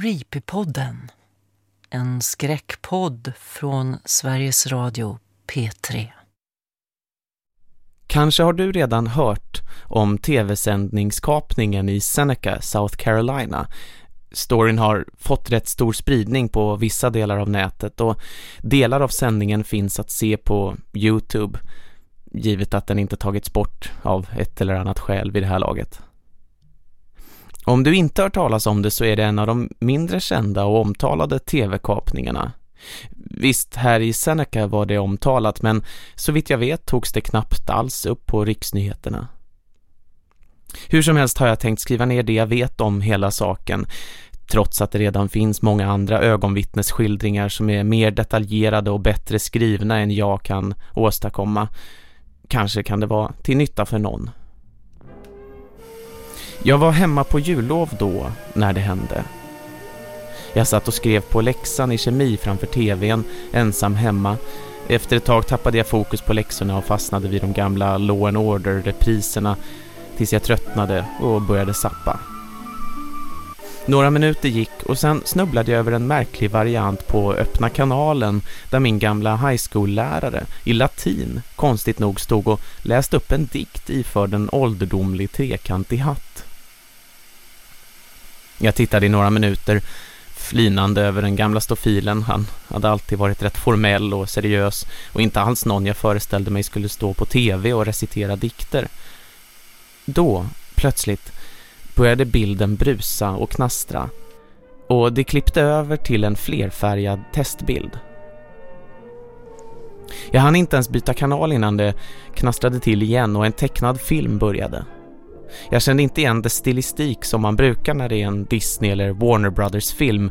Creepypodden. En skräckpodd från Sveriges Radio P3. Kanske har du redan hört om tv-sändningskapningen i Seneca, South Carolina. Storyn har fått rätt stor spridning på vissa delar av nätet och delar av sändningen finns att se på Youtube givet att den inte tagits bort av ett eller annat skäl vid det här laget. Om du inte har talas om det så är det en av de mindre kända och omtalade tv-kapningarna. Visst, här i Seneca var det omtalat men så vitt jag vet togs det knappt alls upp på riksnyheterna. Hur som helst har jag tänkt skriva ner det jag vet om hela saken trots att det redan finns många andra ögonvittnesskildringar som är mer detaljerade och bättre skrivna än jag kan åstadkomma. Kanske kan det vara till nytta för någon. Jag var hemma på jullov då när det hände. Jag satt och skrev på läxan i kemi framför tvn, ensam hemma. Efter ett tag tappade jag fokus på läxorna och fastnade vid de gamla Law and Order-repriserna tills jag tröttnade och började sappa. Några minuter gick och sen snubblade jag över en märklig variant på öppna kanalen där min gamla high school-lärare i latin konstigt nog stod och läste upp en dikt iförd en ålderdomlig trekantig hatt. Jag tittade i några minuter flinande över den gamla stofilen. Han hade alltid varit rätt formell och seriös och inte alls någon jag föreställde mig skulle stå på tv och recitera dikter. Då, plötsligt, började bilden brusa och knastra och det klippte över till en flerfärgad testbild. Jag hann inte ens byta kanal innan det knastrade till igen och en tecknad film började. Jag kände inte igen det stilistik som man brukar när det är en Disney eller Warner Brothers film.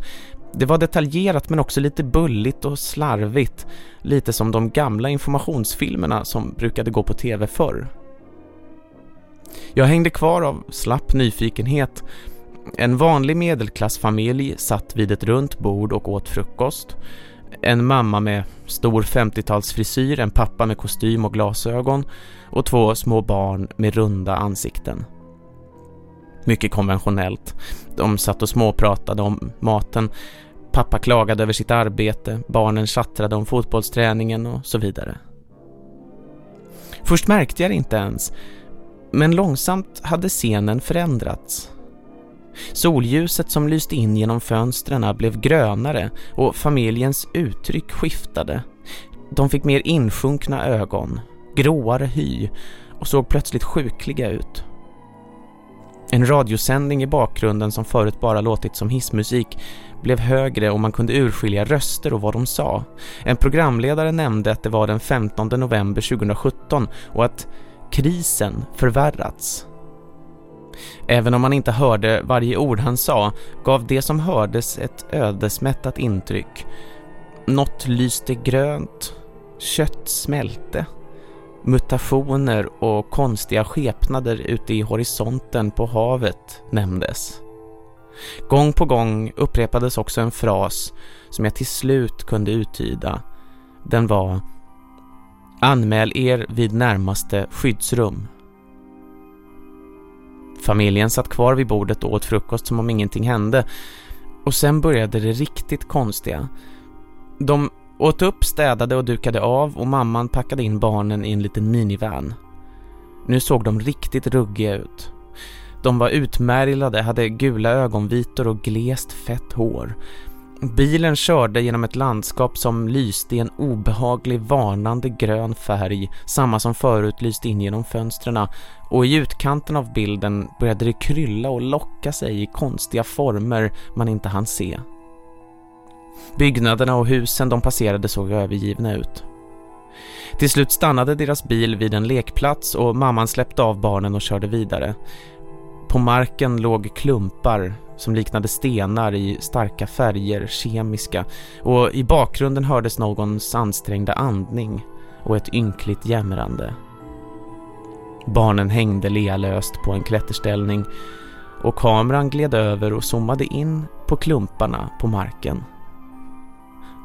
Det var detaljerat men också lite bulligt och slarvigt, lite som de gamla informationsfilmerna som brukade gå på tv förr. Jag hängde kvar av slapp nyfikenhet. En vanlig medelklassfamilj satt vid ett runt bord och åt frukost. En mamma med stor 50-talsfrisyr, en pappa med kostym och glasögon och två små barn med runda ansikten. Mycket konventionellt. De satt och småpratade om maten. Pappa klagade över sitt arbete, barnen chattrade om fotbollsträningen och så vidare. Först märkte jag det inte ens, men långsamt hade scenen förändrats. Solljuset som lyste in genom fönstren blev grönare och familjens uttryck skiftade. De fick mer insjunkna ögon, gråare hy och såg plötsligt sjukliga ut. En radiosändning i bakgrunden som förut bara låtit som hissmusik blev högre och man kunde urskilja röster och vad de sa. En programledare nämnde att det var den 15 november 2017 och att krisen förvärrats. Även om man inte hörde varje ord han sa gav det som hördes ett ödesmättat intryck. Något lyste grönt, kött smälte, mutationer och konstiga skepnader ute i horisonten på havet nämndes. Gång på gång upprepades också en fras som jag till slut kunde uttyda. Den var Anmäl er vid närmaste skyddsrum. Familjen satt kvar vid bordet och åt frukost som om ingenting hände. Och sen började det riktigt konstiga. De åt upp, städade och dukade av och mamman packade in barnen i en liten minivan. Nu såg de riktigt ruggiga ut. De var utmärglade, hade gula ögonvitor och glest fett hår. Bilen körde genom ett landskap som lyste i en obehaglig varnande grön färg, samma som förut lyste in genom fönstren och i utkanten av bilden började det krylla och locka sig i konstiga former man inte hann se. Byggnaderna och husen de passerade såg övergivna ut. Till slut stannade deras bil vid en lekplats och mamman släppte av barnen och körde vidare. På marken låg klumpar som liknade stenar i starka färger, kemiska och i bakgrunden hördes någons ansträngda andning och ett ynkligt jämrande. Barnen hängde lealöst på en klätterställning och kameran gled över och zoomade in på klumparna på marken.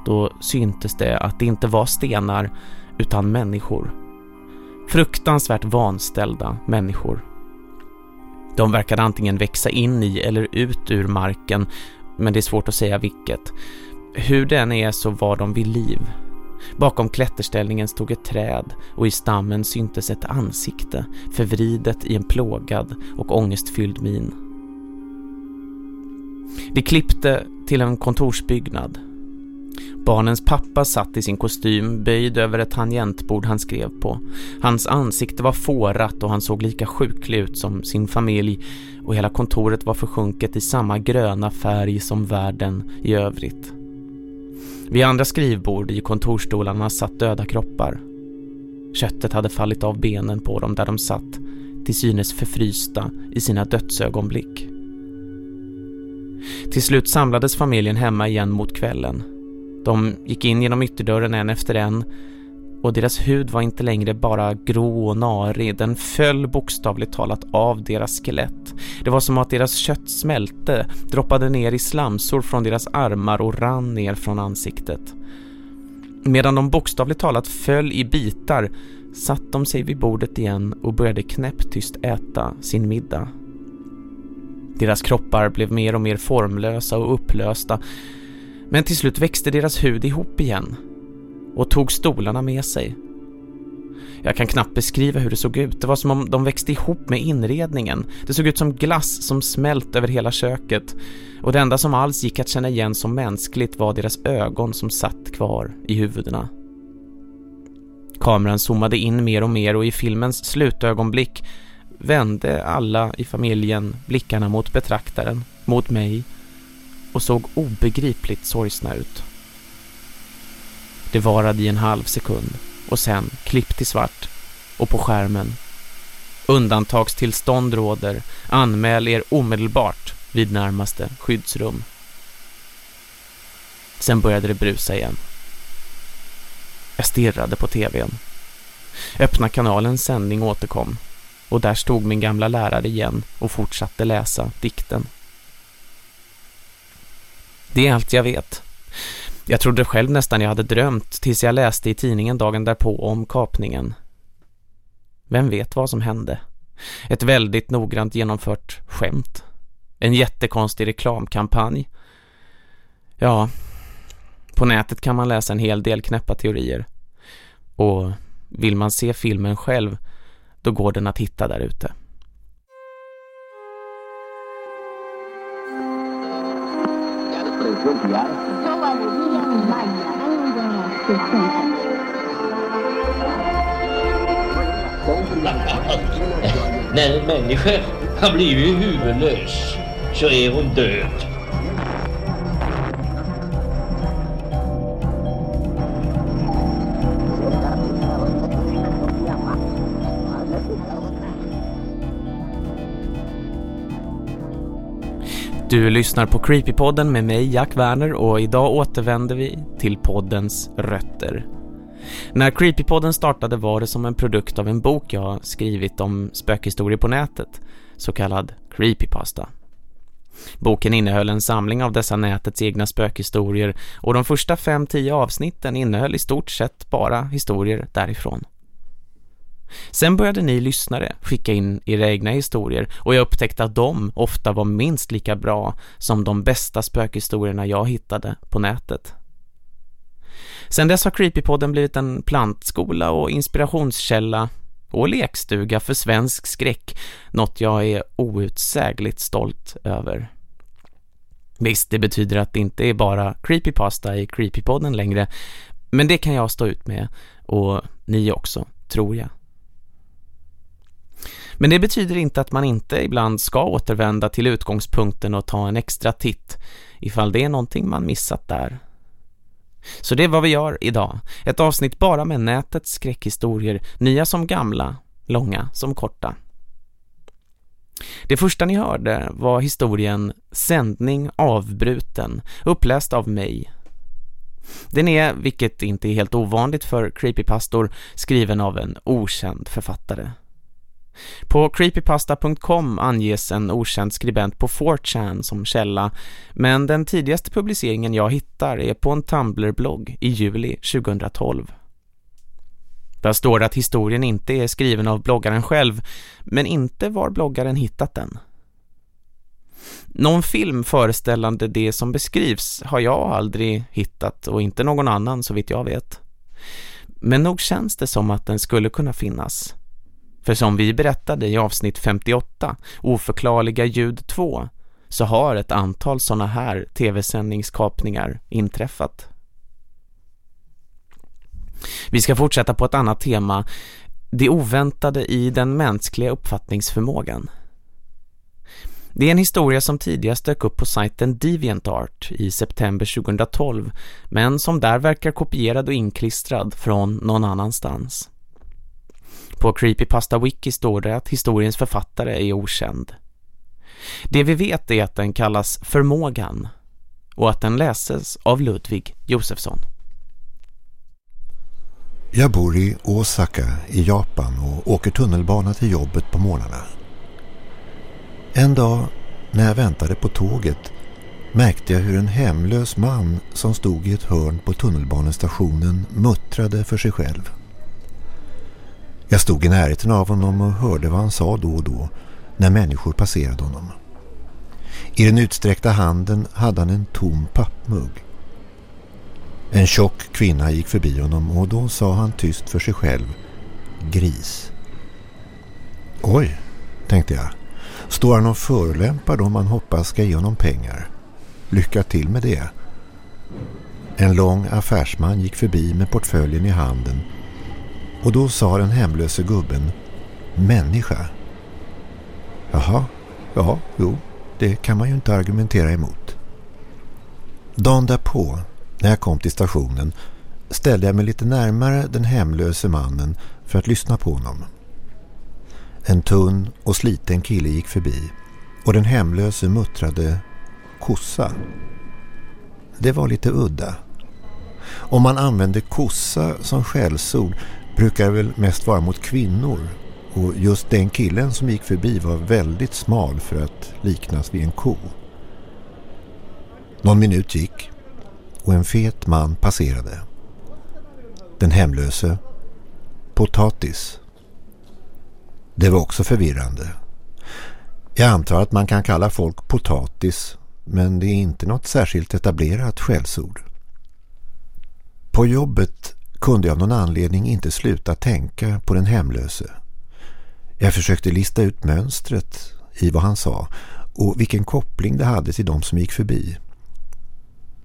Då syntes det att det inte var stenar utan människor. Fruktansvärt vanställda människor. De verkade antingen växa in i eller ut ur marken Men det är svårt att säga vilket. Hur den är så var de vid liv. Bakom klätterställningen stod ett träd och i stammen syntes ett ansikte förvridet i en plågad och ångestfylld min. Det klippte till en kontorsbyggnad. Barnens pappa satt i sin kostym böjd över ett tangentbord han skrev på. Hans ansikte var fårat och han såg lika sjuklig ut som sin familj och hela kontoret var försjunket i samma gröna färg som världen i övrigt. Vid andra skrivbord i kontorstolarna satt döda kroppar. Köttet hade fallit av benen på dem där de satt, till synes förfrysta i sina dödsögonblick. Till slut samlades familjen hemma igen mot kvällen. De gick in genom ytterdörren en efter en och deras hud var inte längre bara grå och narig, den föll bokstavligt talat av deras skelett. Det var som att deras kött smälte, droppade ner i slamsor från deras armar och rann ner från ansiktet. Medan de bokstavligt talat föll i bitar satt de sig vid bordet igen och började knäpptyst äta sin middag. Deras kroppar blev mer och mer formlösa och upplösta men till slut växte deras hud ihop igen och tog stolarna med sig. Jag kan knappt beskriva hur det såg ut. Det var som om de växte ihop med inredningen. Det såg ut som glass som smält över hela köket. Och det enda som alls gick att känna igen som mänskligt var deras ögon som satt kvar i huvudena. Kameran zoomade in mer och mer och i filmens slutögonblick vände alla i familjen blickarna mot betraktaren, mot mig och såg obegripligt sorgsna ut. Det varade i en halv sekund och sen klipp till svart och på skärmen. Undantagstillstånd råder. Anmäl er omedelbart vid närmaste skyddsrum. Sen började det brusa igen. Jag stirrade på tvn. Öppna kanalens sändning återkom och där stod min gamla lärare igen och fortsatte läsa dikten. Det är allt jag vet. Jag trodde själv nästan jag hade drömt tills jag läste i tidningen dagen därpå om kapningen. Vem vet vad som hände? Ett väldigt noggrant genomfört skämt. En jättekonstig reklamkampanj. Ja, på nätet kan man läsa en hel del knäppa teorier. Och vill man se filmen själv, då går den att hitta där ute. När en människa har blivit huvudlös så är hon död. Du lyssnar på Creepypodden med mig, Jack Werner, och idag återvänder vi till poddens rötter. När Creepypodden startade var det som en produkt av en bok jag skrivit om spökhistorier på nätet, så kallad Creepypasta. Boken innehöll en samling av dessa nätets egna spökhistorier och de första 5-10 avsnitten innehöll i stort sett bara historier därifrån. Sen började ni lyssnare skicka in era egna historier och jag upptäckte att de ofta var minst lika bra som de bästa spökhistorierna jag hittade på nätet. Sen dess har Creepypodden blivit en plantskola och inspirationskälla och lekstuga för svensk skräck, något jag är outsägligt stolt över. Visst, det betyder att det inte är bara creepypasta i Creepypodden längre, men det kan jag stå ut med och ni också, tror jag. Men det betyder inte att man inte ibland ska återvända till utgångspunkten och ta en extra titt ifall det är någonting man missat där. Så det är vad vi gör idag. Ett avsnitt bara med nätets skräckhistorier, nya som gamla, långa som korta. Det första ni hörde var historien Sändning avbruten, uppläst av mig. Den är, vilket inte är helt ovanligt för creepypastor, skriven av en okänd författare. På creepypasta.com anges en okänd skribent på 4chan som källa, men den tidigaste publiceringen jag hittar är på en Tumblr-blogg i juli 2012. Där står det att historien inte är skriven av bloggaren själv, men inte var bloggaren hittat den. Någon film föreställande det som beskrivs har jag aldrig hittat och inte någon annan så vitt jag vet. Men nog känns det som att den skulle kunna finnas. För som vi berättade i avsnitt 58, Oförklarliga ljud 2, så har ett antal sådana här tv-sändningskapningar inträffat. Vi ska fortsätta på ett annat tema, det oväntade i den mänskliga uppfattningsförmågan. Det är en historia som tidigast dök upp på sajten DeviantArt i september 2012 men som där verkar kopierad och inklistrad från någon annanstans. På Creepypasta Wiki står det att historiens författare är okänd. Det vi vet är att den kallas Förmågan och att den läses av Ludvig Josefsson. Jag bor i Osaka i Japan och åker tunnelbana till jobbet på morgnarna. En dag när jag väntade på tåget märkte jag hur en hemlös man som stod i ett hörn på tunnelbanestationen muttrade för sig själv. Jag stod i närheten av honom och hörde vad han sa då och då när människor passerade honom. I den utsträckta handen hade han en tom pappmugg. En tjock kvinna gick förbi honom och då sa han tyst för sig själv Gris. Oj, tänkte jag. Står han och förolämpar dem man hoppas ska ge honom pengar? Lycka till med det. En lång affärsman gick förbi med portföljen i handen och då sa den hemlöse gubben Människa. Jaha, ja, jo, det kan man ju inte argumentera emot. Dagen därpå, när jag kom till stationen, ställde jag mig lite närmare den hemlöse mannen för att lyssna på honom. En tunn och sliten kille gick förbi och den hemlöse muttrade kossa. Det var lite udda. Om man använde kossa som skällsord brukar väl mest vara mot kvinnor och just den killen som gick förbi var väldigt smal för att liknas vid en ko. Någon minut gick och en fet man passerade. Den hemlöse. Potatis. Det var också förvirrande. Jag antar att man kan kalla folk potatis men det är inte något särskilt etablerat skällsord. På jobbet kunde jag av någon anledning inte sluta tänka på den hemlöse. Jag försökte lista ut mönstret i vad han sa och vilken koppling det hade till de som gick förbi.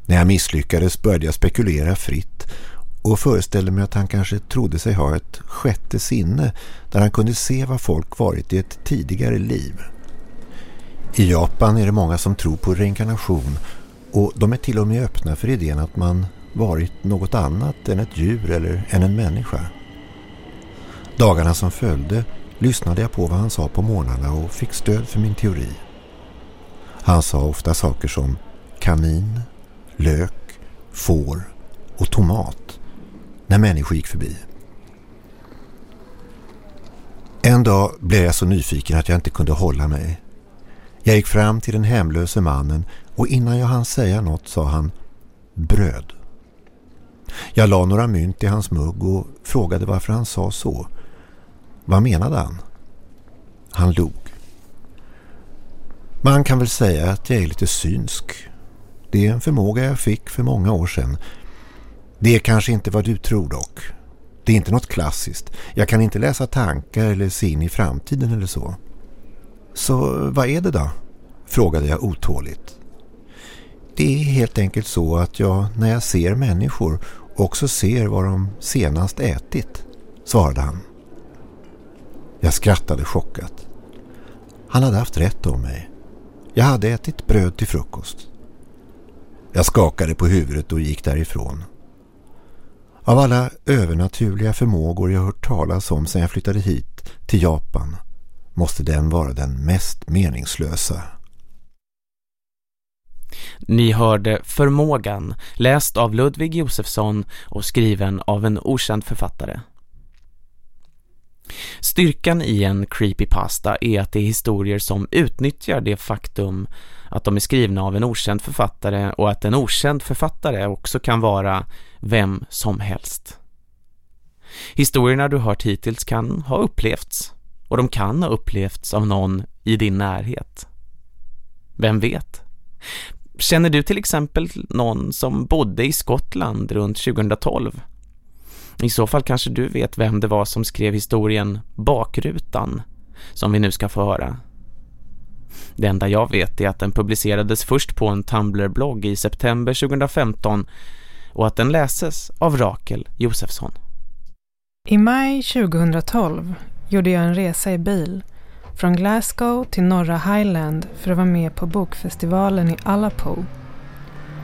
När jag misslyckades började jag spekulera fritt och föreställde mig att han kanske trodde sig ha ett sjätte sinne där han kunde se vad folk varit i ett tidigare liv. I Japan är det många som tror på reinkarnation och de är till och med öppna för idén att man varit något annat än ett djur eller än en människa. Dagarna som följde lyssnade jag på vad han sa på morgnarna och fick stöd för min teori. Han sa ofta saker som kanin, lök, får och tomat när människor gick förbi. En dag blev jag så nyfiken att jag inte kunde hålla mig. Jag gick fram till den hemlöse mannen och innan jag hann säga något sa han bröd. Jag la några mynt i hans mugg och frågade varför han sa så. Vad menade han? Han log. Man kan väl säga att jag är lite synsk. Det är en förmåga jag fick för många år sedan. Det är kanske inte vad du tror dock. Det är inte något klassiskt. Jag kan inte läsa tankar eller se in i framtiden eller så. Så vad är det då? Frågade jag otåligt. Det är helt enkelt så att jag när jag ser människor också ser vad de senast ätit, svarade han. Jag skrattade chockat. Han hade haft rätt om mig. Jag hade ätit bröd till frukost. Jag skakade på huvudet och gick därifrån. Av alla övernaturliga förmågor jag hört talas om sedan jag flyttade hit till Japan måste den vara den mest meningslösa. Ni hörde Förmågan, läst av Ludvig Josefsson och skriven av en okänd författare. Styrkan i en creepypasta är att det är historier som utnyttjar det faktum att de är skrivna av en okänd författare och att en okänd författare också kan vara vem som helst. Historierna du hört hittills kan ha upplevts och de kan ha upplevts av någon i din närhet. Vem vet? Känner du till exempel någon som bodde i Skottland runt 2012? I så fall kanske du vet vem det var som skrev historien Bakrutan som vi nu ska få höra. Det enda jag vet är att den publicerades först på en Tumblr-blogg i september 2015 och att den läses av Rakel Josefsson. I maj 2012 gjorde jag en resa i bil från Glasgow till norra Highland för att vara med på bokfestivalen i Alapo.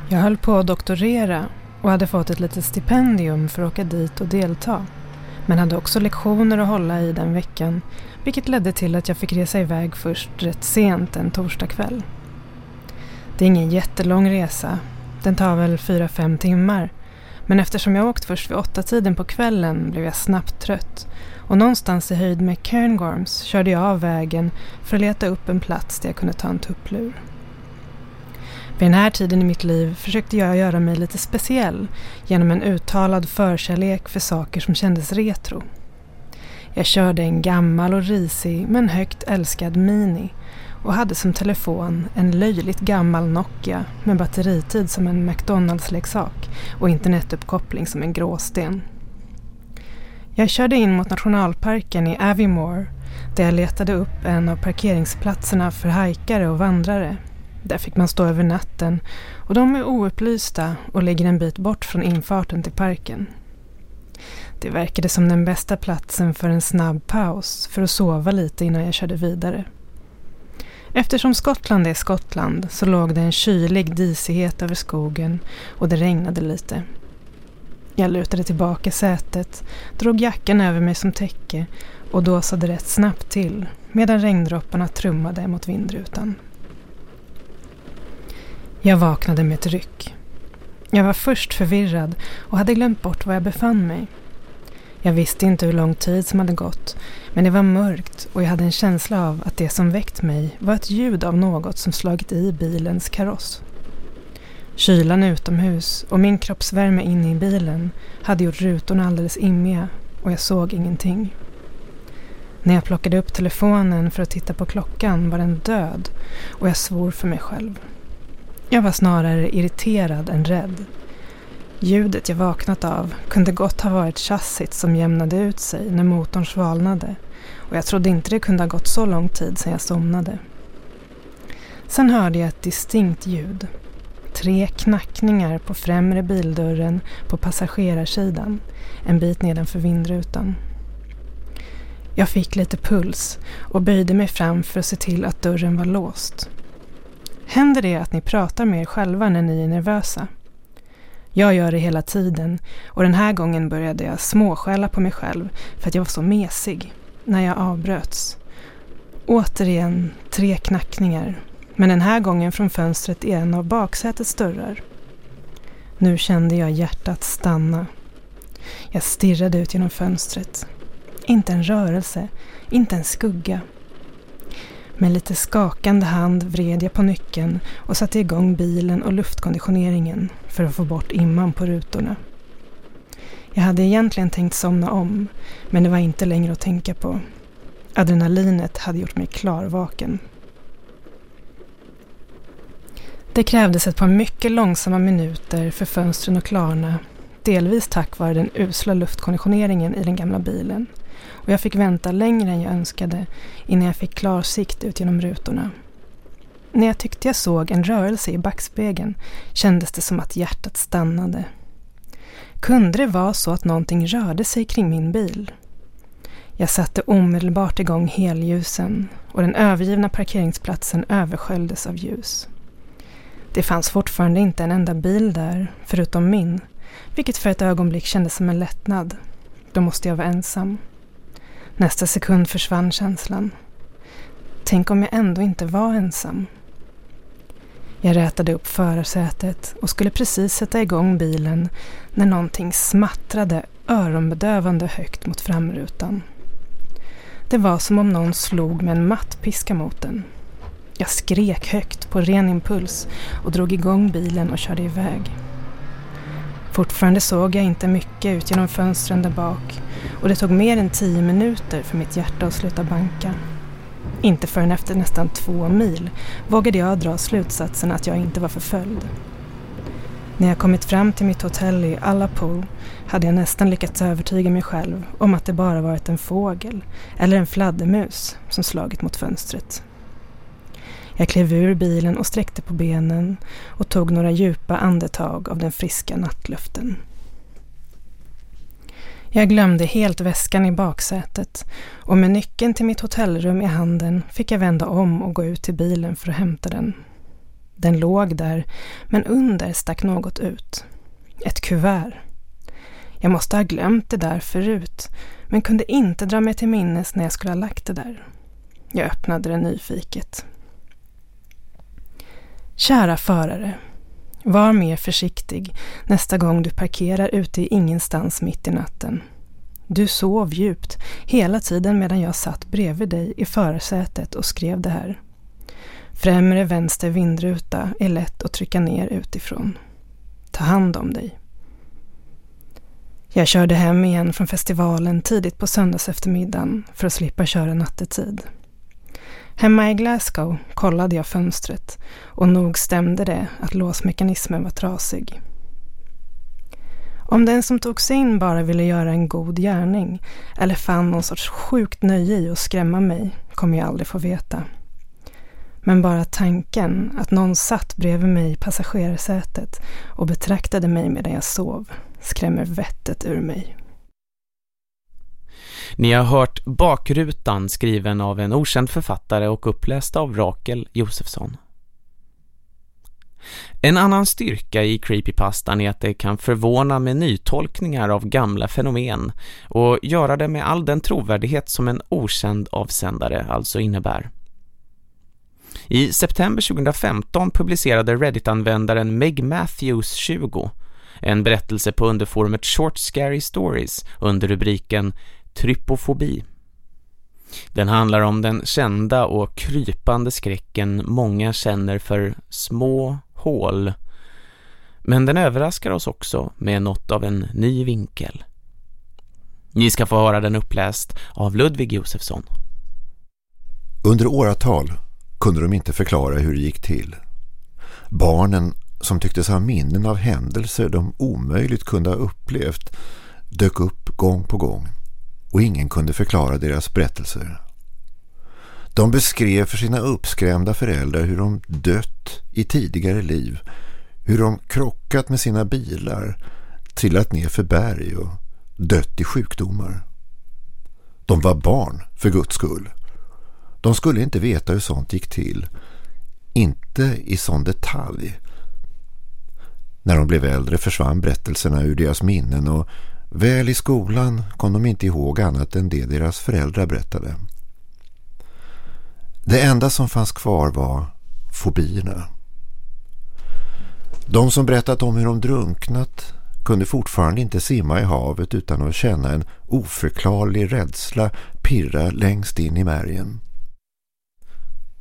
Jag höll på att doktorera och hade fått ett litet stipendium för att åka dit och delta. Men hade också lektioner att hålla i den veckan vilket ledde till att jag fick resa iväg först rätt sent en torsdagkväll. Det är ingen jättelång resa. Den tar väl 4-5 timmar. Men eftersom jag åkt först vid åtta tiden på kvällen blev jag snabbt trött och någonstans i höjd med Cairngorms körde jag av vägen för att leta upp en plats där jag kunde ta en tupplur. Vid den här tiden i mitt liv försökte jag göra mig lite speciell genom en uttalad förkärlek för saker som kändes retro. Jag körde en gammal och risig men högt älskad Mini och hade som telefon en löjligt gammal Nokia med batteritid som en McDonalds-leksak och internetuppkoppling som en gråsten. Jag körde in mot nationalparken i Aviemore där jag letade upp en av parkeringsplatserna för hajkare och vandrare. Där fick man stå över natten och de är oupplysta och ligger en bit bort från infarten till parken. Det verkade som den bästa platsen för en snabb paus för att sova lite innan jag körde vidare. Eftersom Skottland är Skottland så låg det en kylig disighet över skogen och det regnade lite. Jag lutade tillbaka sätet, drog jackan över mig som täcke och dåsade rätt snabbt till medan regndropparna trummade mot vindrutan. Jag vaknade med ett ryck. Jag var först förvirrad och hade glömt bort var jag befann mig. Jag visste inte hur lång tid som hade gått, men det var mörkt och jag hade en känsla av att det som väckt mig var ett ljud av något som slagit i bilens kaross. Kylan utomhus och min kroppsvärme inne i bilen hade gjort rutorna alldeles immiga och jag såg ingenting. När jag plockade upp telefonen för att titta på klockan var den död och jag svor för mig själv. Jag var snarare irriterad än rädd. Ljudet jag vaknat av kunde gott ha varit chassit som jämnade ut sig när motorn svalnade och jag trodde inte det kunde ha gått så lång tid sedan jag somnade. Sen hörde jag ett distinkt ljud. Tre knackningar på främre bildörren på passagerarsidan, en bit nedanför vindrutan. Jag fick lite puls och böjde mig fram för att se till att dörren var låst. Händer det att ni pratar med er själva när ni är nervösa? Jag gör det hela tiden och den här gången började jag småskälla på mig själv för att jag var så mesig när jag avbröts. Återigen tre knackningar, men den här gången från fönstret i en av baksätets dörrar. Nu kände jag hjärtat stanna. Jag stirrade ut genom fönstret. Inte en rörelse, inte en skugga. Med lite skakande hand vred jag på nyckeln och satte igång bilen och luftkonditioneringen för att få bort imman på rutorna. Jag hade egentligen tänkt somna om, men det var inte längre att tänka på. Adrenalinet hade gjort mig klarvaken. Det krävdes ett par mycket långsamma minuter för fönstren att klarna, delvis tack vare den usla luftkonditioneringen i den gamla bilen och jag fick vänta längre än jag önskade innan jag fick klar sikt ut genom rutorna. När jag tyckte jag såg en rörelse i backspegeln kändes det som att hjärtat stannade. Kunde det vara så att någonting rörde sig kring min bil? Jag satte omedelbart igång helljusen och den övergivna parkeringsplatsen översköljdes av ljus. Det fanns fortfarande inte en enda bil där, förutom min, vilket för ett ögonblick kändes som en lättnad. Då måste jag vara ensam. Nästa sekund försvann känslan. Tänk om jag ändå inte var ensam. Jag rätade upp förarsätet och skulle precis sätta igång bilen när någonting smattrade öronbedövande högt mot framrutan. Det var som om någon slog med en mattpiska mot den. Jag skrek högt på ren impuls och drog igång bilen och körde iväg. Fortfarande såg jag inte mycket ut genom fönstren där bak och det tog mer än tio minuter för mitt hjärta att sluta banka. Inte förrän efter nästan två mil vågade jag dra slutsatsen att jag inte var förföljd. När jag kommit fram till mitt hotell i Allapool hade jag nästan lyckats övertyga mig själv om att det bara varit en fågel eller en fladdermus som slagit mot fönstret. Jag klev ur bilen och sträckte på benen och tog några djupa andetag av den friska nattluften. Jag glömde helt väskan i baksätet och med nyckeln till mitt hotellrum i handen fick jag vända om och gå ut till bilen för att hämta den. Den låg där, men under stack något ut. Ett kuvert. Jag måste ha glömt det där förut, men kunde inte dra mig till minnes när jag skulle ha lagt det där. Jag öppnade det nyfiket. Kära förare. Var mer försiktig nästa gång du parkerar ute i ingenstans mitt i natten. Du sov djupt hela tiden medan jag satt bredvid dig i förarsätet och skrev det här. Främre vänster vindruta är lätt att trycka ner utifrån. Ta hand om dig. Jag körde hem igen från festivalen tidigt på söndags eftermiddagen för att slippa köra nattetid. Hemma i Glasgow kollade jag fönstret och nog stämde det att låsmekanismen var trasig. Om den som tog sig in bara ville göra en god gärning eller fann någon sorts sjukt nöje i att skrämma mig kommer jag aldrig få veta. Men bara tanken att någon satt bredvid mig i passagerarsätet och betraktade mig medan jag sov skrämmer vettet ur mig. Ni har hört Bakrutan skriven av en okänd författare och uppläst av Rakel Josefsson. En annan styrka i creepypastan är att det kan förvåna med nytolkningar av gamla fenomen och göra det med all den trovärdighet som en okänd avsändare alltså innebär. I september 2015 publicerade Reddit-användaren Meg Matthews 20 en berättelse på underforumet Short Scary Stories under rubriken Trypofobi. Den handlar om den kända och krypande skräcken många känner för små hål. Men den överraskar oss också med något av en ny vinkel. Ni ska få höra den uppläst av Ludvig Josefsson. Under åratal kunde de inte förklara hur det gick till. Barnen som tycktes ha minnen av händelser de omöjligt kunde ha upplevt dök upp gång på gång och ingen kunde förklara deras berättelser. De beskrev för sina uppskrämda föräldrar hur de dött i tidigare liv, hur de krockat med sina bilar, trillat ner för berg och dött i sjukdomar. De var barn, för guds skull. De skulle inte veta hur sånt gick till. Inte i sån detalj. När de blev äldre försvann berättelserna ur deras minnen och väl i skolan kom de inte ihåg annat än det deras föräldrar berättade. Det enda som fanns kvar var fobierna. De som berättat om hur de drunknat kunde fortfarande inte simma i havet utan att känna en oförklarlig rädsla pirra längst in i märgen.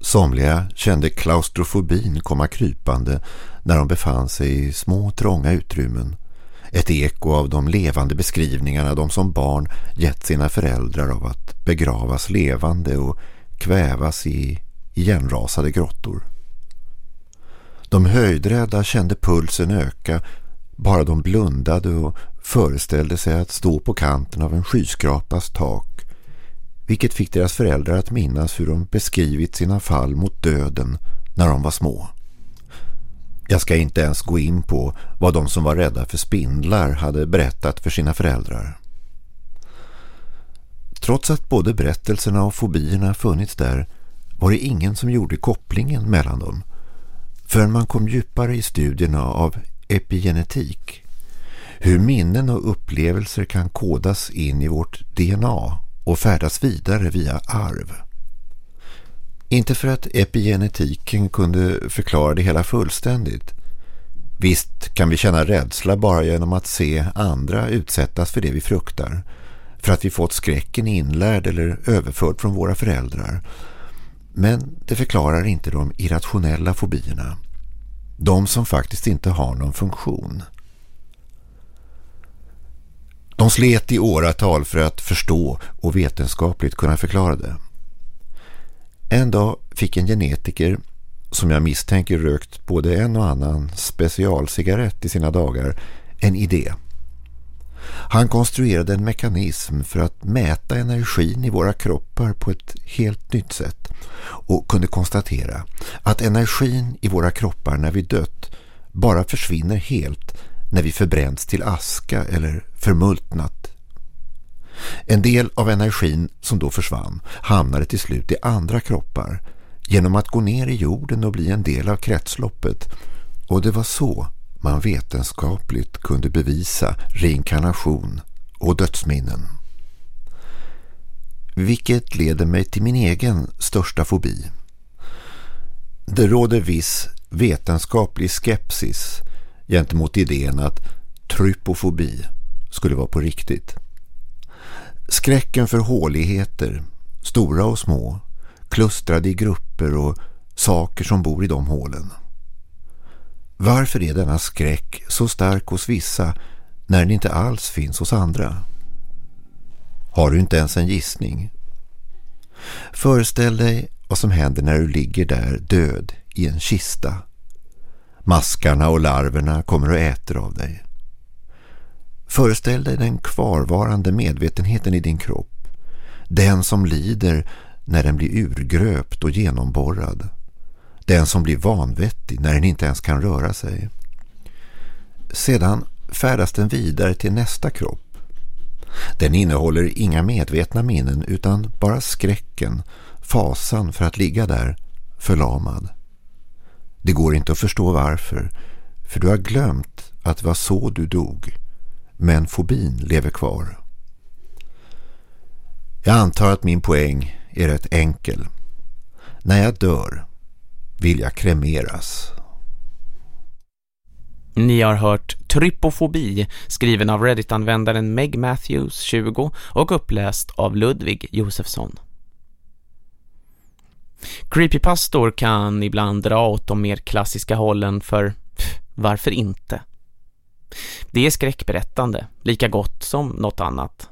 Somliga kände klaustrofobin komma krypande när de befann sig i små trånga utrymmen. Ett eko av de levande beskrivningarna de som barn gett sina föräldrar av att begravas levande och kvävas i igenrasade grottor. De höjdrädda kände pulsen öka bara de blundade och föreställde sig att stå på kanten av en skyskrapas tak vilket fick deras föräldrar att minnas hur de beskrivit sina fall mot döden när de var små. Jag ska inte ens gå in på vad de som var rädda för spindlar hade berättat för sina föräldrar. Trots att både berättelserna och fobierna funnits där var det ingen som gjorde kopplingen mellan dem förrän man kom djupare i studierna av epigenetik. Hur minnen och upplevelser kan kodas in i vårt DNA och färdas vidare via arv. Inte för att epigenetiken kunde förklara det hela fullständigt. Visst kan vi känna rädsla bara genom att se andra utsättas för det vi fruktar. För att vi fått skräcken inlärd eller överförd från våra föräldrar. Men det förklarar inte de irrationella fobierna. De som faktiskt inte har någon funktion. De slet i åratal för att förstå och vetenskapligt kunna förklara det. En dag fick en genetiker, som jag misstänker rökt både en och annan specialcigarett i sina dagar, en idé. Han konstruerade en mekanism för att mäta energin i våra kroppar på ett helt nytt sätt och kunde konstatera att energin i våra kroppar när vi dött bara försvinner helt när vi förbränns till aska eller förmultnat. En del av energin som då försvann hamnade till slut i andra kroppar genom att gå ner i jorden och bli en del av kretsloppet och det var så man vetenskapligt kunde bevisa reinkarnation och dödsminnen. Vilket leder mig till min egen största fobi. Det råder viss vetenskaplig skepsis gentemot idén att trypofobi skulle vara på riktigt. Skräcken för håligheter, stora och små, klustrade i grupper och saker som bor i de hålen. Varför är denna skräck så stark hos vissa när den inte alls finns hos andra? Har du inte ens en gissning? Föreställ dig vad som händer när du ligger där död i en kista. Maskarna och larverna kommer och äter av dig. Föreställ dig den kvarvarande medvetenheten i din kropp. Den som lider när den blir urgröpt och genomborrad. Den som blir vanvettig när den inte ens kan röra sig. Sedan färdas den vidare till nästa kropp. Den innehåller inga medvetna minnen utan bara skräcken, fasan för att ligga där förlamad. Det går inte att förstå varför, för du har glömt att det var så du dog. Men fobin lever kvar. Jag antar att min poäng är rätt enkel. När jag dör vill jag kremeras. Ni har hört Trypofobi, skriven av Reddit-användaren Meg Matthews, 20, och uppläst av Ludvig Josefsson. Creepypastor kan ibland dra åt de mer klassiska hållen för pff, varför inte? Det är skräckberättande, lika gott som något annat.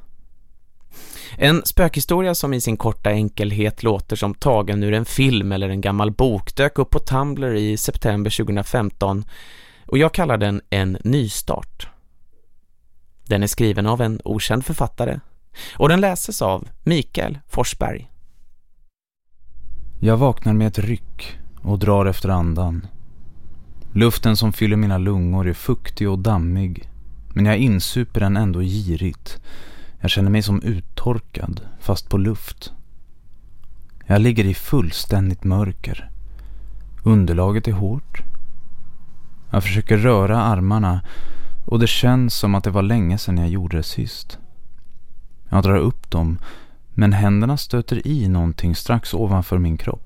En spökhistoria som i sin korta enkelhet låter som tagen ur en film eller en gammal bok dök upp på Tumblr i september 2015 och jag kallar den en nystart. Den är skriven av en okänd författare och den läses av Mikael Forsberg. Jag vaknar med ett ryck och drar efter andan. Luften som fyller mina lungor är fuktig och dammig men jag insuper den ändå girigt jag känner mig som uttorkad, fast på luft. Jag ligger i fullständigt mörker. Underlaget är hårt. Jag försöker röra armarna och det känns som att det var länge sedan jag gjorde det sist. Jag drar upp dem men händerna stöter i någonting strax ovanför min kropp.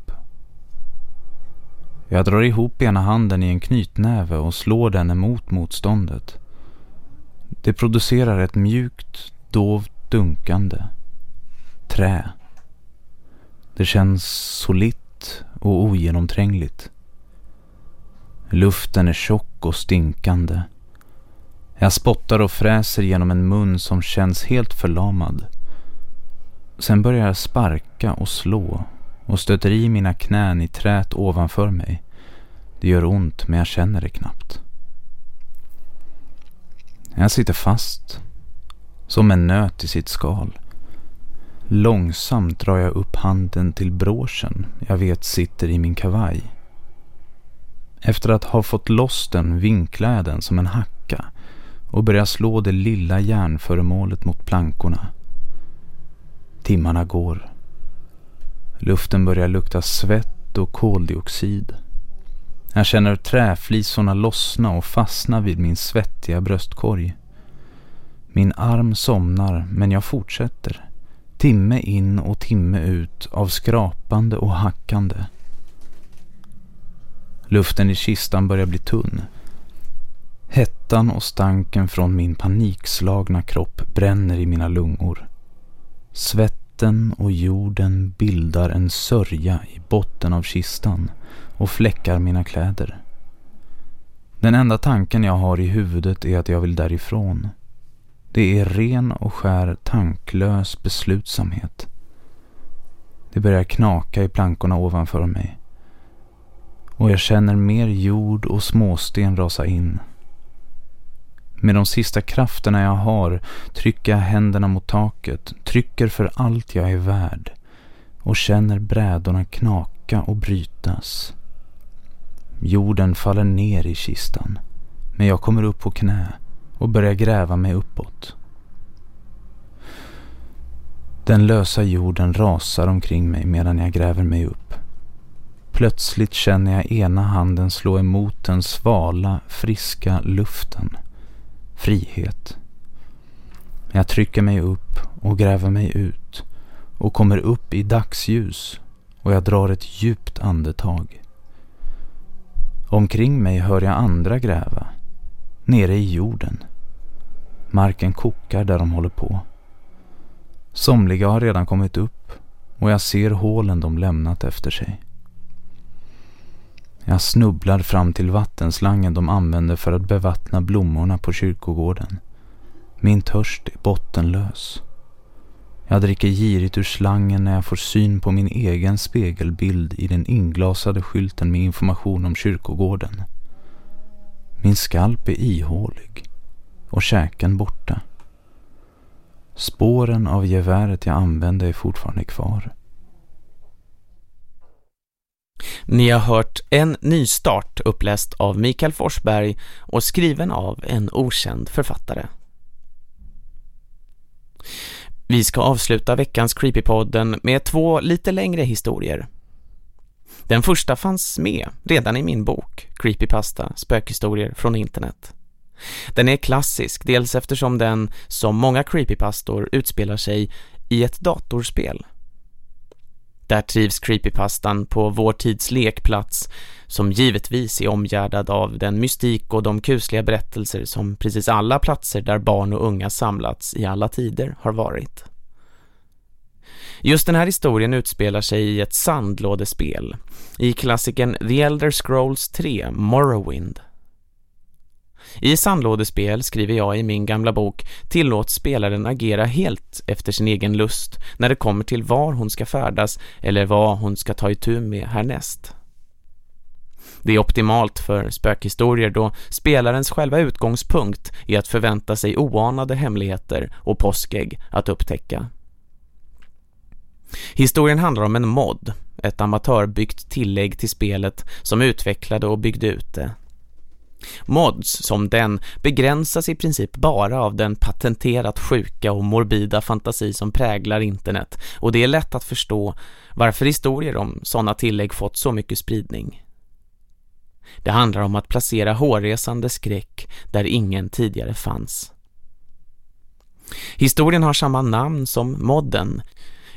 Jag drar ihop ena handen i en knytnäve och slår den emot motståndet. Det producerar ett mjukt, dovt dunkande. Trä. Det känns solitt och ogenomträngligt. Luften är tjock och stinkande. Jag spottar och fräser genom en mun som känns helt förlamad. Sen börjar jag sparka och slå och stöter i mina knän i trät ovanför mig. Det gör ont men jag känner det knappt. Jag sitter fast som en nöt i sitt skal. Långsamt drar jag upp handen till bråsen jag vet sitter i min kavaj. Efter att ha fått loss den vinklar jag den som en hacka och börjar slå det lilla järnföremålet mot plankorna. Timmarna går. Luften börjar lukta svett och koldioxid. Jag känner träflisorna lossna och fastna vid min svettiga bröstkorg. Min arm somnar men jag fortsätter. Timme in och timme ut av skrapande och hackande. Luften i kistan börjar bli tunn. Hettan och stanken från min panikslagna kropp bränner i mina lungor. Vatten och jorden bildar en sörja i botten av kistan och fläckar mina kläder. Den enda tanken jag har i huvudet är att jag vill därifrån. Det är ren och skär tanklös beslutsamhet. Det börjar knaka i plankorna ovanför mig. Och jag känner mer jord och småsten rasa in. Med de sista krafterna jag har trycker jag händerna mot taket, trycker för allt jag är värd och känner brädorna knaka och brytas. Jorden faller ner i kistan, men jag kommer upp på knä och börjar gräva mig uppåt. Den lösa jorden rasar omkring mig medan jag gräver mig upp. Plötsligt känner jag ena handen slå emot den svala, friska luften. Frihet. Jag trycker mig upp och gräver mig ut och kommer upp i dagsljus och jag drar ett djupt andetag. Omkring mig hör jag andra gräva, nere i jorden. Marken kokar där de håller på. Somliga har redan kommit upp och jag ser hålen de lämnat efter sig. Jag snubblar fram till vattenslangen de använder för att bevattna blommorna på kyrkogården. Min törst är bottenlös. Jag dricker girigt ur slangen när jag får syn på min egen spegelbild i den inglasade skylten med information om kyrkogården. Min skalp är ihålig och käken borta. Spåren av geväret jag använde är fortfarande kvar. Ni har hört En nystart uppläst av Mikael Forsberg och skriven av en okänd författare. Vi ska avsluta veckans Creepypodden med två lite längre historier. Den första fanns med redan i min bok Creepypasta, spökhistorier från internet. Den är klassisk, dels eftersom den, som många creepypastor, utspelar sig i ett datorspel. Där trivs creepypastan på vår tids lekplats som givetvis är omgärdad av den mystik och de kusliga berättelser som precis alla platser där barn och unga samlats i alla tider har varit. Just den här historien utspelar sig i ett sandlådespel, i klassiken The Elder Scrolls 3, Morrowind. I sandlådespel, skriver jag i min gamla bok, tillåts spelaren agera helt efter sin egen lust när det kommer till var hon ska färdas eller vad hon ska ta itu med härnäst. Det är optimalt för spökhistorier då spelarens själva utgångspunkt är att förvänta sig oanade hemligheter och påskägg att upptäcka. Historien handlar om en mod, ett amatörbyggt tillägg till spelet som utvecklade och byggde ut det. Mods som den begränsas i princip bara av den patenterat sjuka och morbida fantasi som präglar internet och det är lätt att förstå varför historier om sådana tillägg fått så mycket spridning. Det handlar om att placera hårresande skräck där ingen tidigare fanns. Historien har samma namn som modden,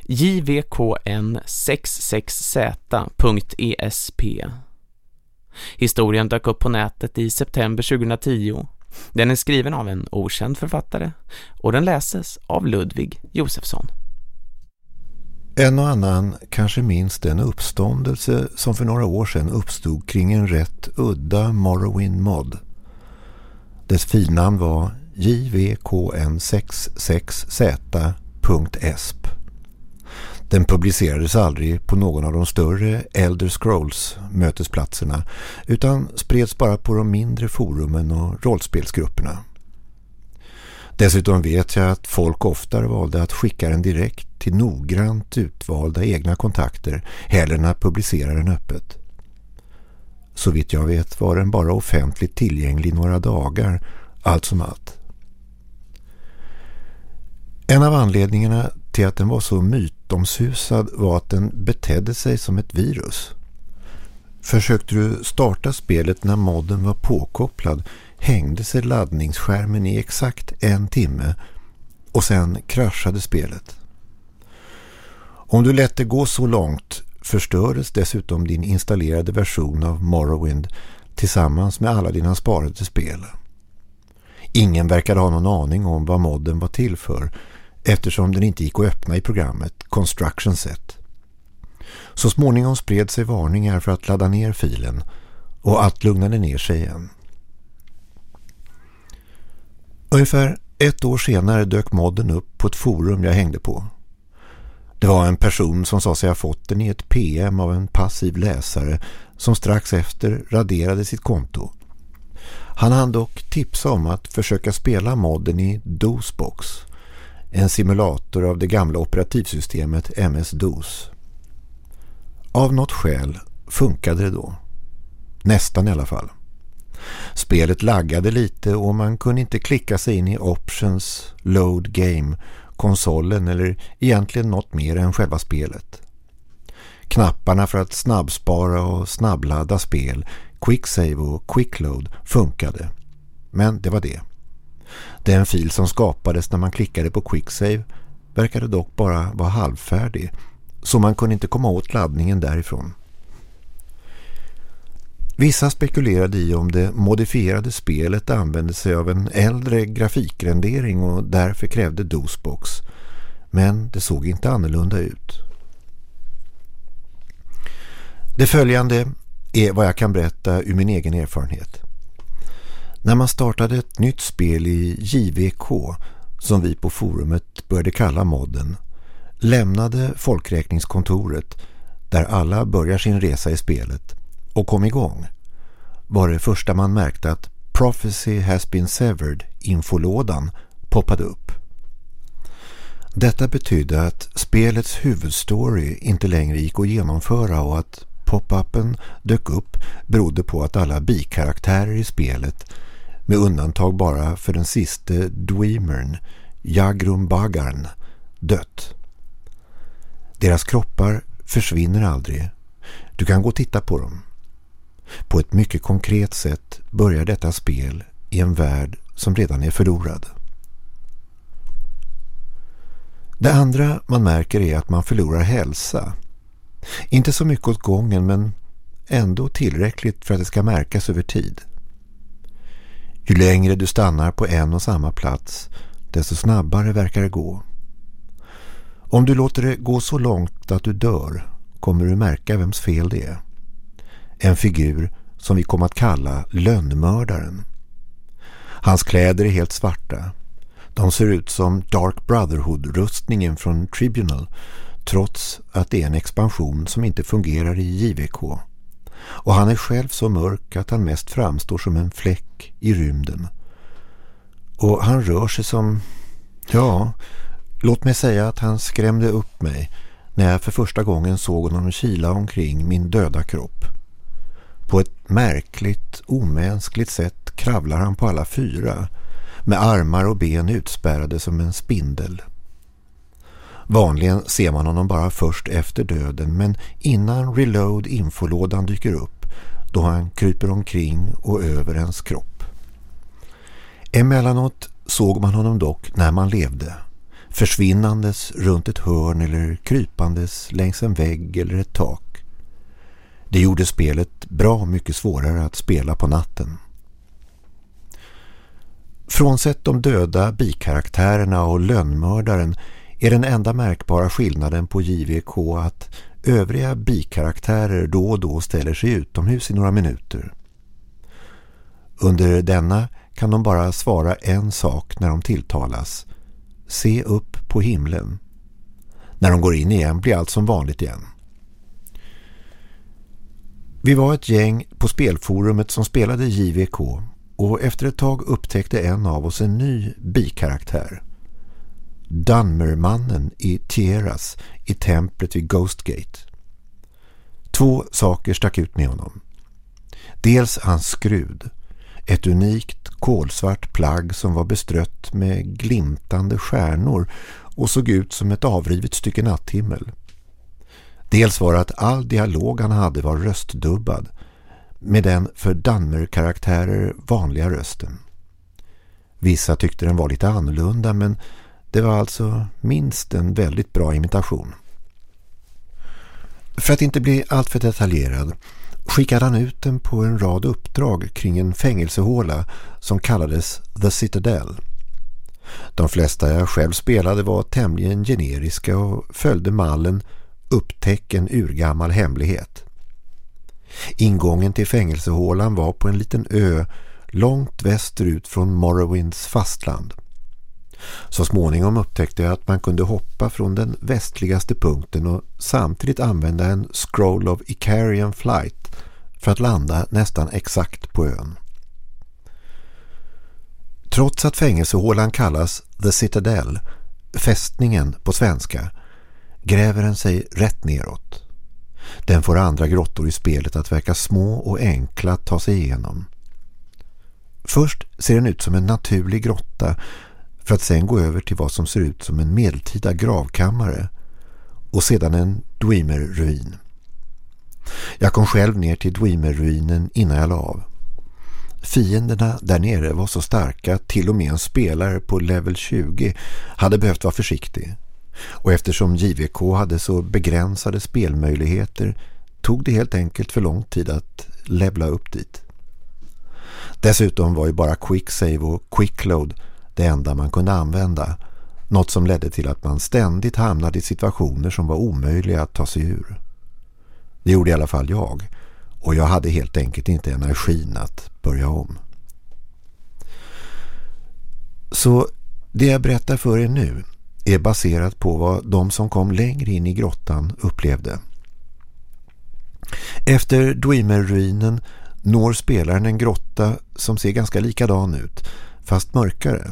jvkn66z.esp. Historien dök upp på nätet i september 2010. Den är skriven av en okänd författare och den läses av Ludvig Josefsson. En och annan kanske minns den uppståndelse som för några år sedan uppstod kring en rätt udda Morrowind-mod. Dess filnamn var jvkn66z.esp. Den publicerades aldrig på någon av de större Elder Scrolls mötesplatserna utan spreds bara på de mindre forumen och rollspelsgrupperna. Dessutom vet jag att folk oftare valde att skicka den direkt till noggrant utvalda egna kontakter hellre än att publicera den öppet. Så vitt jag vet var den bara offentligt tillgänglig några dagar, allt som allt. En av anledningarna till att den var så mytomsusad var att den betedde sig som ett virus. Försökte du starta spelet när modden var påkopplad hängde sig laddningsskärmen i exakt en timme och sen kraschade spelet. Om du lät det gå så långt förstördes dessutom din installerade version av Morrowind tillsammans med alla dina sparade spel. Ingen verkade ha någon aning om vad modden var till för eftersom den inte gick att öppna i programmet Construction Set. Så småningom spred sig varningar för att ladda ner filen och allt lugnade ner sig igen. Ungefär ett år senare dök modden upp på ett forum jag hängde på. Det var en person som sa sig ha fått den i ett PM av en passiv läsare som strax efter raderade sitt konto. Han hann dock tipsa om att försöka spela modden i DOSBox, en simulator av det gamla operativsystemet MS-DOS. Av något skäl funkade det då. Nästan i alla fall. Spelet laggade lite och man kunde inte klicka sig in i Options, Load Game, konsolen eller egentligen något mer än själva spelet. Knapparna för att snabbspara och snabbladda spel, Quicksave och Quickload funkade. Men det var det. Den fil som skapades när man klickade på Quicksave verkade dock bara vara halvfärdig så man kunde inte komma åt laddningen därifrån. Vissa spekulerade i om det modifierade spelet använde sig av en äldre grafikrendering och därför krävde DOSBox. Men det såg inte annorlunda ut. Det följande är vad jag kan berätta ur min egen erfarenhet. När man startade ett nytt spel i JVK, som vi på forumet började kalla modden, lämnade folkräkningskontoret, där alla börjar sin resa i spelet, och kom igång var det första man märkte att Prophecy has been severed infolådan poppade upp. Detta betydde att spelets huvudstory inte längre gick att genomföra och att pop-upen dök upp berodde på att alla bikaraktärer i spelet med undantag bara för den siste Dwemern, Jagrum Bagarn, dött. Deras kroppar försvinner aldrig. Du kan gå och titta på dem. På ett mycket konkret sätt börjar detta spel i en värld som redan är förlorad. Det andra man märker är att man förlorar hälsa. Inte så mycket åt gången men ändå tillräckligt för att det ska märkas över tid. Ju längre du stannar på en och samma plats desto snabbare verkar det gå. Om du låter det gå så långt att du dör kommer du märka vems fel det är. En figur som vi kom att kalla lönnmördaren. Hans kläder är helt svarta. De ser ut som Dark Brotherhood-rustningen från Tribunal trots att det är en expansion som inte fungerar i JVK. Och han är själv så mörk att han mest framstår som en fläck i rymden. Och han rör sig som... Ja, låt mig säga att han skrämde upp mig när jag för första gången såg honom kila omkring min döda kropp. På ett märkligt, omänskligt sätt kravlar han på alla fyra med armar och ben utspärrade som en spindel. Vanligen ser man honom bara först efter döden men innan reload infolådan dyker upp då han kryper omkring och över ens kropp. Emellanåt såg man honom dock när man levde försvinnandes runt ett hörn eller krypandes längs en vägg eller ett tak. Det gjorde spelet bra mycket svårare att spela på natten. Frånsett de döda bikaraktärerna och lönnmördaren är den enda märkbara skillnaden på JVK att övriga bikaraktärer då och då ställer sig utomhus i några minuter. Under denna kan de bara svara en sak när de tilltalas. Se upp på himlen. När de går in igen blir allt som vanligt igen. Vi var ett gäng på spelforumet som spelade JVK och efter ett tag upptäckte en av oss en ny bikaraktär. Dunmermannen i Tieras i templet vid Ghostgate. Två saker stack ut med honom. Dels hans skrud, ett unikt kolsvart plagg som var bestrött med glimtande stjärnor och såg ut som ett avrivet stycke natthimmel. Dels var det att all dialog han hade var röstdubbad med den för Danmer-karaktärer vanliga rösten. Vissa tyckte den var lite annorlunda men det var alltså minst en väldigt bra imitation. För att inte bli alltför detaljerad skickade han ut den på en rad uppdrag kring en fängelsehåla som kallades The Citadel. De flesta jag själv spelade var tämligen generiska och följde mallen upptäck en urgammal hemlighet. Ingången till fängelsehålan var på en liten ö långt västerut från Morrowinds fastland. Så småningom upptäckte jag att man kunde hoppa från den västligaste punkten och samtidigt använda en scroll of Icarian flight för att landa nästan exakt på ön. Trots att fängelsehålan kallas The Citadel, fästningen på svenska, gräver den sig rätt neråt. Den får andra grottor i spelet att verka små och enkla att ta sig igenom. Först ser den ut som en naturlig grotta för att sen gå över till vad som ser ut som en medeltida gravkammare och sedan en Dwemer-ruin. Jag kom själv ner till Dwemer-ruinen innan jag la av. Fienderna där nere var så starka att till och med en spelare på level 20 hade behövt vara försiktig. Och eftersom JVK hade så begränsade spelmöjligheter tog det helt enkelt för lång tid att levla upp dit. Dessutom var ju bara quicksave och quickload det enda man kunde använda. Något som ledde till att man ständigt hamnade i situationer som var omöjliga att ta sig ur. Det gjorde i alla fall jag. Och jag hade helt enkelt inte energin att börja om. Så det jag berättar för er nu är baserat på vad de som kom längre in i grottan upplevde. Efter Dwemer-ruinen når spelaren en grotta som ser ganska likadan ut, fast mörkare.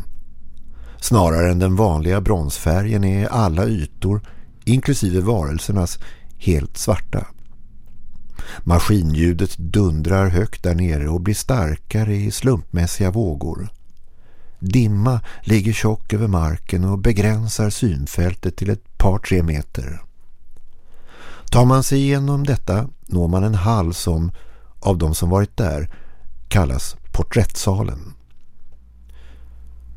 Snarare än den vanliga bronsfärgen är alla ytor, inklusive varelsernas, helt svarta. Maskinljudet dundrar högt där nere och blir starkare i slumpmässiga vågor. Dimma ligger tjock över marken och begränsar synfältet till ett par tre meter. Tar man sig igenom detta når man en hall som, av de som varit där, kallas porträttsalen.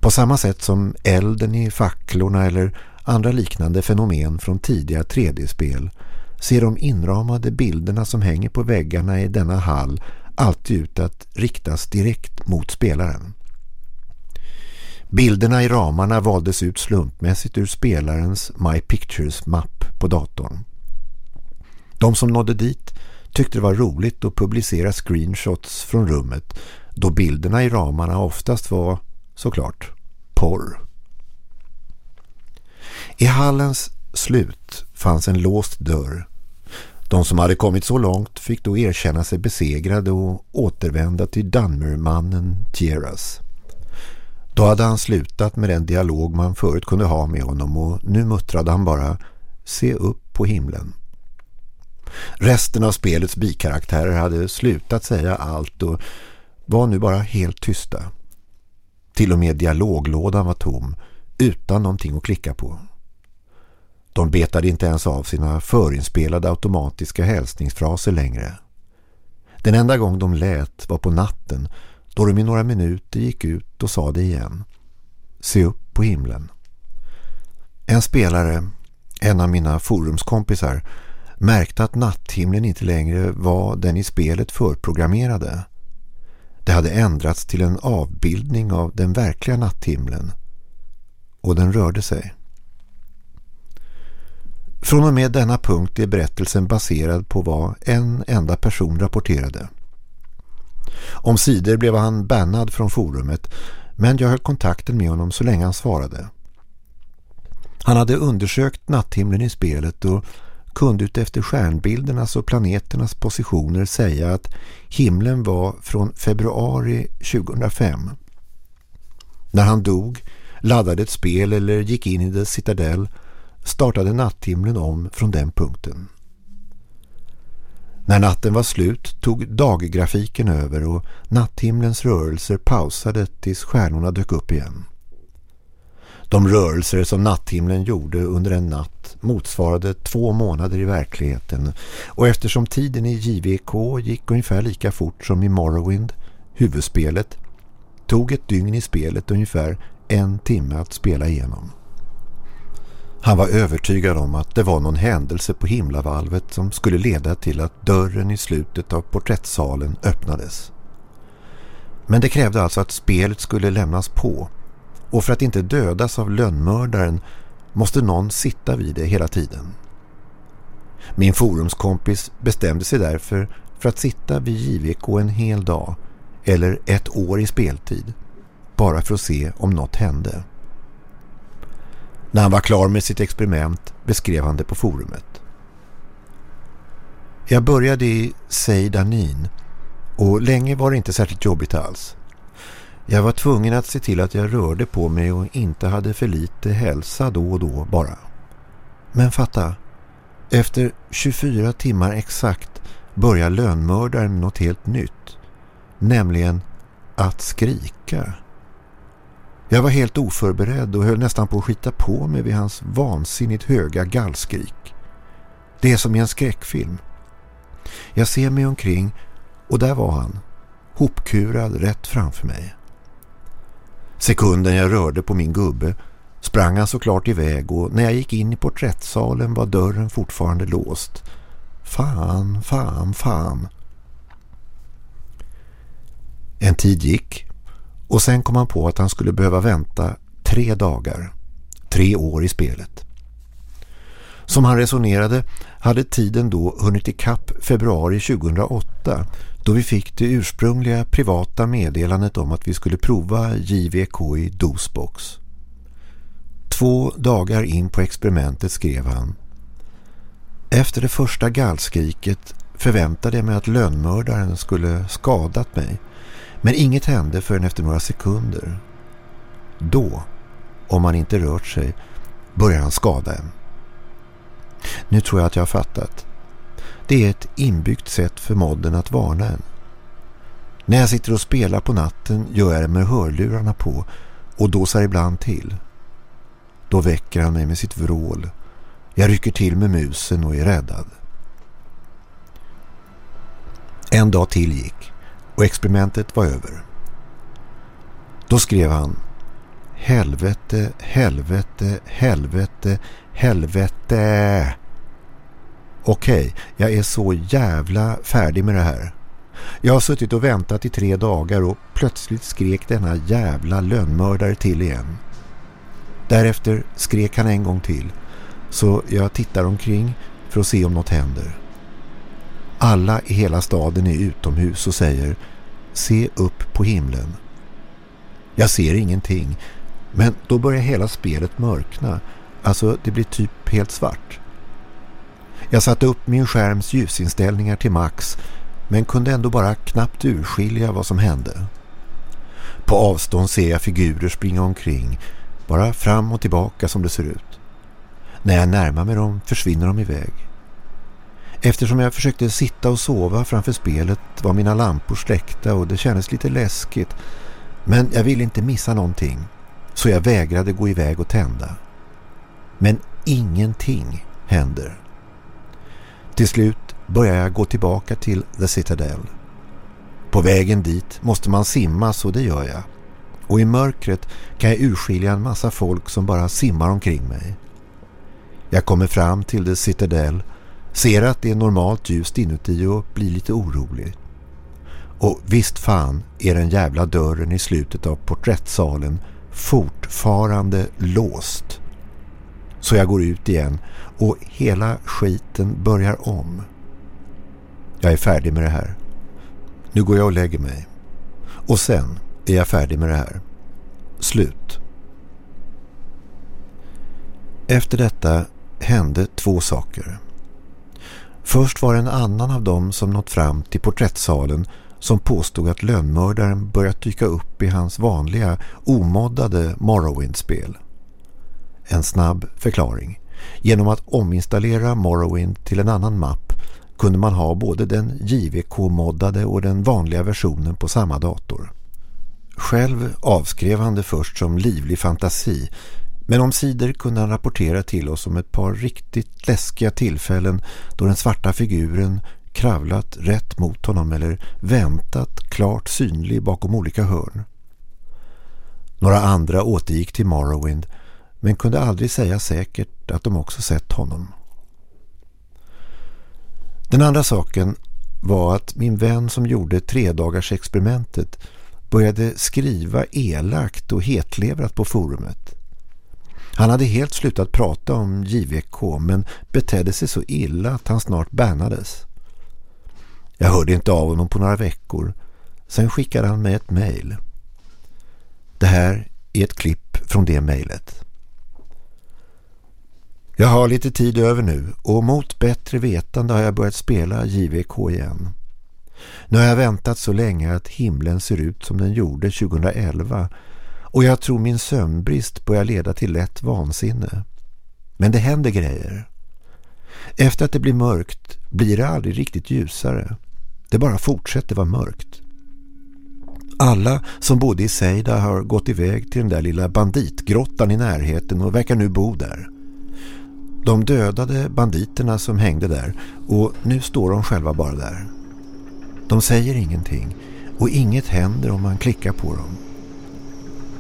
På samma sätt som elden i facklorna eller andra liknande fenomen från tidiga 3D-spel ser de inramade bilderna som hänger på väggarna i denna hall alltid ut att riktas direkt mot spelaren. Bilderna i ramarna valdes ut slumpmässigt ur spelarens My Pictures-mapp på datorn. De som nådde dit tyckte det var roligt att publicera screenshots från rummet då bilderna i ramarna oftast var, såklart, porr. I hallens slut fanns en låst dörr. De som hade kommit så långt fick då erkänna sig besegrade och återvända till Danmurmannen Tieras. Då hade han slutat med den dialog man förut kunde ha med honom och nu muttrade han bara se upp på himlen. Resten av spelets bikaraktärer hade slutat säga allt och var nu bara helt tysta. Till och med dialoglådan var tom, utan någonting att klicka på. De betade inte ens av sina förinspelade automatiska hälsningsfraser längre. Den enda gång de lät var på natten då de i några minuter gick ut och sa det igen. Se upp på himlen. En spelare, en av mina forumskompisar, märkte att natthimlen inte längre var den i spelet förprogrammerade. Det hade ändrats till en avbildning av den verkliga natthimlen. Och den rörde sig. Från och med denna punkt är berättelsen baserad på vad en enda person rapporterade. Om sidor blev han bannad från forumet men jag höll kontakten med honom så länge han svarade. Han hade undersökt natthimlen i spelet och kunde utefter stjärnbildernas och planeternas positioner säga att himlen var från februari 2005. När han dog, laddade ett spel eller gick in i The Citadel startade natthimlen om från den punkten. När natten var slut tog daggrafiken över och natthimlens rörelser pausade tills stjärnorna dök upp igen. De rörelser som natthimlen gjorde under en natt motsvarade två månader i verkligheten och eftersom tiden i JVK gick ungefär lika fort som i Morrowind, huvudspelet, tog ett dygn i spelet ungefär en timme att spela igenom. Han var övertygad om att det var någon händelse på himlavalvet som skulle leda till att dörren i slutet av porträttsalen öppnades. Men det krävde alltså att spelet skulle lämnas på och för att inte dödas av lönnmördaren måste någon sitta vid det hela tiden. Min forumskompis bestämde sig därför för att sitta vid JVK en hel dag eller ett år i speltid bara för att se om något hände. När han var klar med sitt experiment beskrev han det på forumet. Jag började i Seidanin och länge var det inte särskilt jobbigt alls. Jag var tvungen att se till att jag rörde på mig och inte hade för lite hälsa då och då bara. Men fatta, efter 24 timmar exakt börjar lönnmördaren något helt nytt. Nämligen att skrika. Jag var helt oförberedd och höll nästan på att skita på mig vid hans vansinnigt höga gallskrik. Det är som i en skräckfilm. Jag ser mig omkring och där var han, hopkurad rätt framför mig. Sekunden jag rörde på min gubbe sprang han såklart iväg och när jag gick in i porträttsalen var dörren fortfarande låst. Fan, fan, fan. En tid gick och sen kom han på att han skulle behöva vänta tre dagar. Tre år i spelet. Som han resonerade hade tiden då hunnit ikapp februari 2008 då vi fick det ursprungliga privata meddelandet om att vi skulle prova JVK i dosbox. Två dagar in på experimentet skrev han Efter det första gallskriket förväntade jag mig att lönnmördaren skulle skadat mig men inget hände förrän efter några sekunder. Då, om man inte rört sig, börjar han skada en. Nu tror jag att jag har fattat. Det är ett inbyggt sätt för modden att varna en. När jag sitter och spelar på natten gör jag det med hörlurarna på och dåsar ibland till. Då väcker han mig med sitt vrål. Jag rycker till med musen och är räddad. En dag till gick och experimentet var över. Då skrev han Helvete, helvete, helvete, helvete. Okej, jag är så jävla färdig med det här. Jag har suttit och väntat i tre dagar och plötsligt skrek denna jävla lönnmördare till igen. Därefter skrek han en gång till så jag tittar omkring för att se om något händer. Alla i hela staden är utomhus och säger Se upp på himlen. Jag ser ingenting men då börjar hela spelet mörkna. Alltså det blir typ helt svart. Jag satte upp min skärms ljusinställningar till max men kunde ändå bara knappt urskilja vad som hände. På avstånd ser jag figurer springa omkring, bara fram och tillbaka som det ser ut. När jag närmar mig dem försvinner de iväg. Eftersom jag försökte sitta och sova framför spelet var mina lampor släckta och det kändes lite läskigt. Men jag ville inte missa någonting, så jag vägrade gå iväg och tända. Men ingenting händer. Till slut börjar jag gå tillbaka till The Citadel. På vägen dit måste man simma så det gör jag. Och i mörkret kan jag urskilja en massa folk som bara simmar omkring mig. Jag kommer fram till The Citadel, ser att det är normalt ljust inuti och blir lite orolig. Och visst fan är den jävla dörren i slutet av porträttsalen fortfarande låst. Så jag går ut igen och hela skiten börjar om. Jag är färdig med det här. Nu går jag och lägger mig. Och sen är jag färdig med det här. Slut. Efter detta hände två saker. Först var en annan av dem som nått fram till porträttsalen som påstod att lönnmördaren börjat dyka upp i hans vanliga omoddade Morrowind-spel. En snabb förklaring. Genom att ominstallera Morrowind till en annan mapp kunde man ha både den JVK-moddade och den vanliga versionen på samma dator. Själv avskrev han det först som livlig fantasi men om sidor kunde han rapportera till oss om ett par riktigt läskiga tillfällen då den svarta figuren kravlat rätt mot honom eller väntat klart synlig bakom olika hörn. Några andra återgick till Morrowind men kunde aldrig säga säkert att de också sett honom. Den andra saken var att min vän som gjorde tre dagars experimentet började skriva elakt och hetlevrat på forumet. Han hade helt slutat prata om JVK men betedde sig så illa att han snart bannades. Jag hörde inte av honom på några veckor. Sen skickade han mig ett mejl. Det här är ett klipp från det mejlet. Jag har lite tid över nu och mot bättre vetande har jag börjat spela JVK igen. Nu har jag väntat så länge att himlen ser ut som den gjorde 2011 och jag tror min sömnbrist börjar leda till lätt vansinne. Men det händer grejer. Efter att det blir mörkt blir det aldrig riktigt ljusare. Det bara fortsätter vara mörkt. Alla som bodde i Seida har gått iväg till den där lilla banditgrottan i närheten och verkar nu bo där. De dödade banditerna som hängde där och nu står de själva bara där. De säger ingenting och inget händer om man klickar på dem.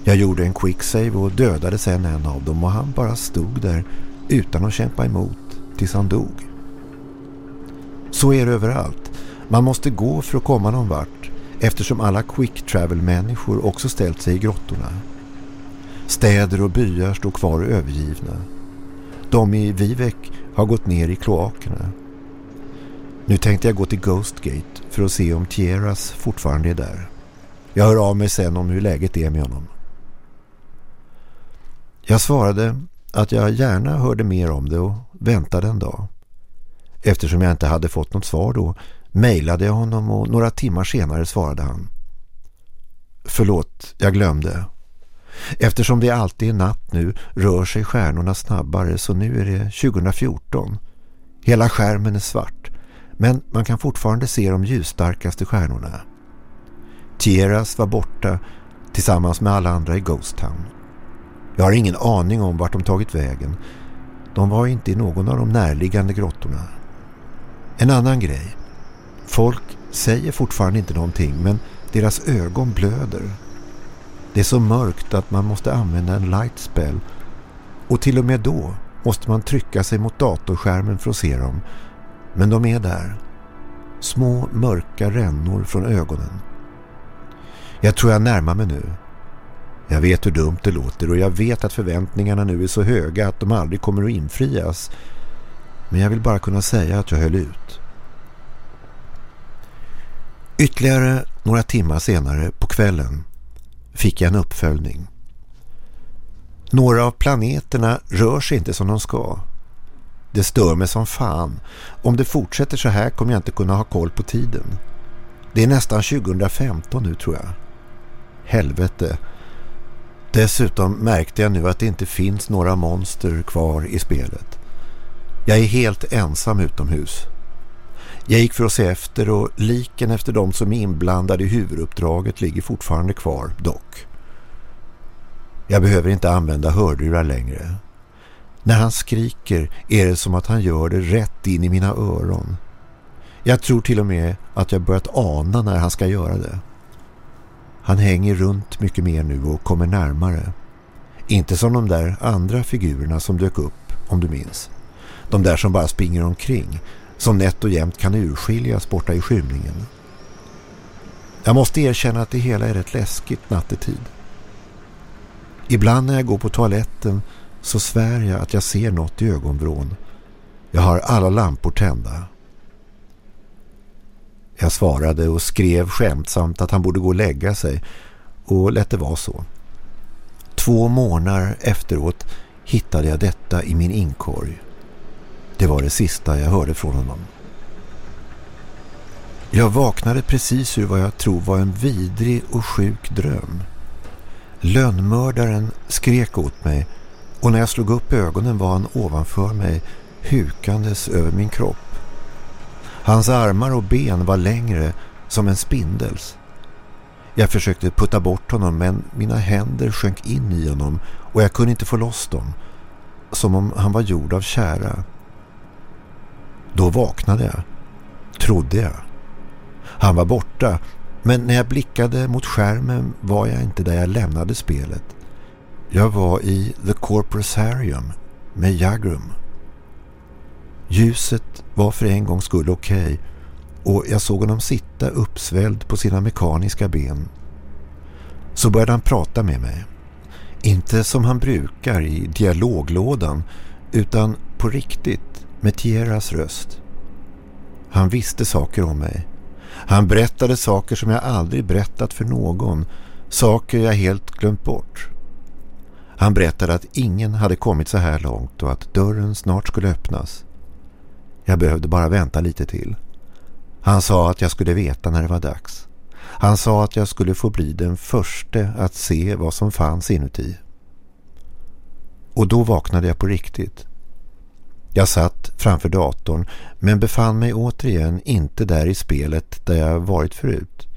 Jag gjorde en quicksave och dödade sen en av dem och han bara stod där utan att kämpa emot tills han dog. Så är det överallt. Man måste gå för att komma någon vart eftersom alla quick travel-människor också ställt sig i grottorna. Städer och byar står kvar övergivna. De i Vivek har gått ner i kloakerna. Nu tänkte jag gå till Ghostgate för att se om Tieras fortfarande är där. Jag hör av mig sen om hur läget är med honom. Jag svarade att jag gärna hörde mer om det och väntade en dag. Eftersom jag inte hade fått något svar då mejlade jag honom och några timmar senare svarade han. Förlåt, jag glömde. Eftersom det alltid är natt nu rör sig stjärnorna snabbare så nu är det 2014. Hela skärmen är svart men man kan fortfarande se de ljusstarkaste stjärnorna. Tieras var borta tillsammans med alla andra i Ghost Town. Jag har ingen aning om vart de tagit vägen. De var inte i någon av de närliggande grottorna. En annan grej. Folk säger fortfarande inte någonting men deras ögon blöder. Det är så mörkt att man måste använda en light spell och till och med då måste man trycka sig mot datorskärmen för att se dem. Men de är där. Små mörka rännor från ögonen. Jag tror jag närmar mig nu. Jag vet hur dumt det låter och jag vet att förväntningarna nu är så höga att de aldrig kommer att infrias. Men jag vill bara kunna säga att jag höll ut. Ytterligare några timmar senare på kvällen fick jag en uppföljning. Några av planeterna rör sig inte som de ska. Det stör mig som fan. Om det fortsätter så här kommer jag inte kunna ha koll på tiden. Det är nästan 2015 nu tror jag. Helvete. Dessutom märkte jag nu att det inte finns några monster kvar i spelet. Jag är helt ensam utomhus. Jag gick för att se efter och liken efter de som är inblandade i huvuduppdraget ligger fortfarande kvar, dock. Jag behöver inte använda hördurar längre. När han skriker är det som att han gör det rätt in i mina öron. Jag tror till och med att jag börjat ana när han ska göra det. Han hänger runt mycket mer nu och kommer närmare. Inte som de där andra figurerna som dök upp, om du minns. De där som bara springer omkring, som nätt och jämt kan urskiljas borta i skymningen. Jag måste erkänna att det hela är rätt läskigt nattetid. Ibland när jag går på toaletten så svär jag att jag ser något i ögonvrån. Jag har alla lampor tända. Jag svarade och skrev skämtsamt att han borde gå och lägga sig och lät det vara så. Två månader efteråt hittade jag detta i min inkorg. Det var det sista jag hörde från honom. Jag vaknade precis ur vad jag tror var en vidrig och sjuk dröm. Lönnmördaren skrek åt mig och när jag slog upp ögonen var han ovanför mig hukandes över min kropp. Hans armar och ben var längre som en spindels. Jag försökte putta bort honom men mina händer sjönk in i honom och jag kunde inte få loss dem. Som om han var gjord av kära. Då vaknade jag. Trodde jag. Han var borta men när jag blickade mot skärmen var jag inte där jag lämnade spelet. Jag var i The Corpusarium med Jagrum. Ljuset var för en gång skull okej okay, och jag såg honom sitta uppsvälld på sina mekaniska ben. Så började han prata med mig. Inte som han brukar i dialoglådan utan på riktigt med Tieras röst. Han visste saker om mig. Han berättade saker som jag aldrig berättat för någon. Saker jag helt glömt bort. Han berättade att ingen hade kommit så här långt och att dörren snart skulle öppnas. Jag behövde bara vänta lite till. Han sa att jag skulle veta när det var dags. Han sa att jag skulle få bli den första att se vad som fanns inuti. Och då vaknade jag på riktigt. Jag satt framför datorn men befann mig återigen inte där i spelet där jag varit förut.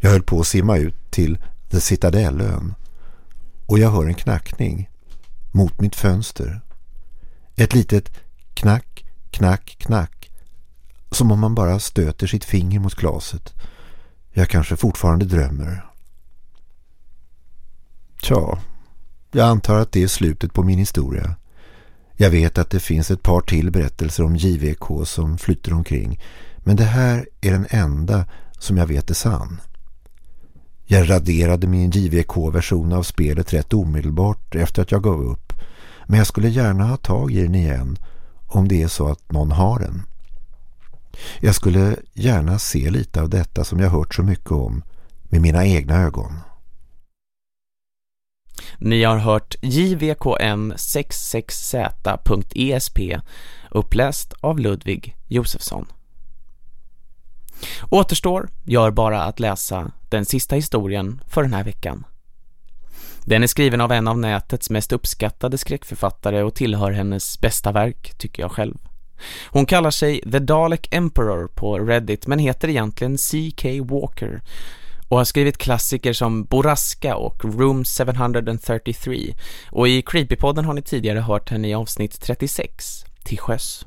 Jag höll på att simma ut till The Citadellön och jag hör en knackning mot mitt fönster. Ett litet knack, knack, knack som om man bara stöter sitt finger mot glaset. Jag kanske fortfarande drömmer. Tja, jag antar att det är slutet på min historia. Jag vet att det finns ett par till berättelser om JVK som flyter omkring. Men det här är den enda som jag vet är sann. Jag raderade min JVK-version av spelet rätt omedelbart efter att jag gav upp. Men jag skulle gärna ha tag i den igen om det är så att någon har den. Jag skulle gärna se lite av detta som jag hört så mycket om med mina egna ögon. Ni har hört JVKN66Z.ESP uppläst av Ludvig Josefsson. Återstår gör bara att läsa den sista historien för den här veckan. Den är skriven av en av nätets mest uppskattade skräckförfattare och tillhör hennes bästa verk, tycker jag själv. Hon kallar sig The Dalek Emperor på Reddit men heter egentligen C.K. Walker och har skrivit klassiker som Boraska och Room 733 och i Creepypodden har ni tidigare hört henne i avsnitt 36, Till sjöss.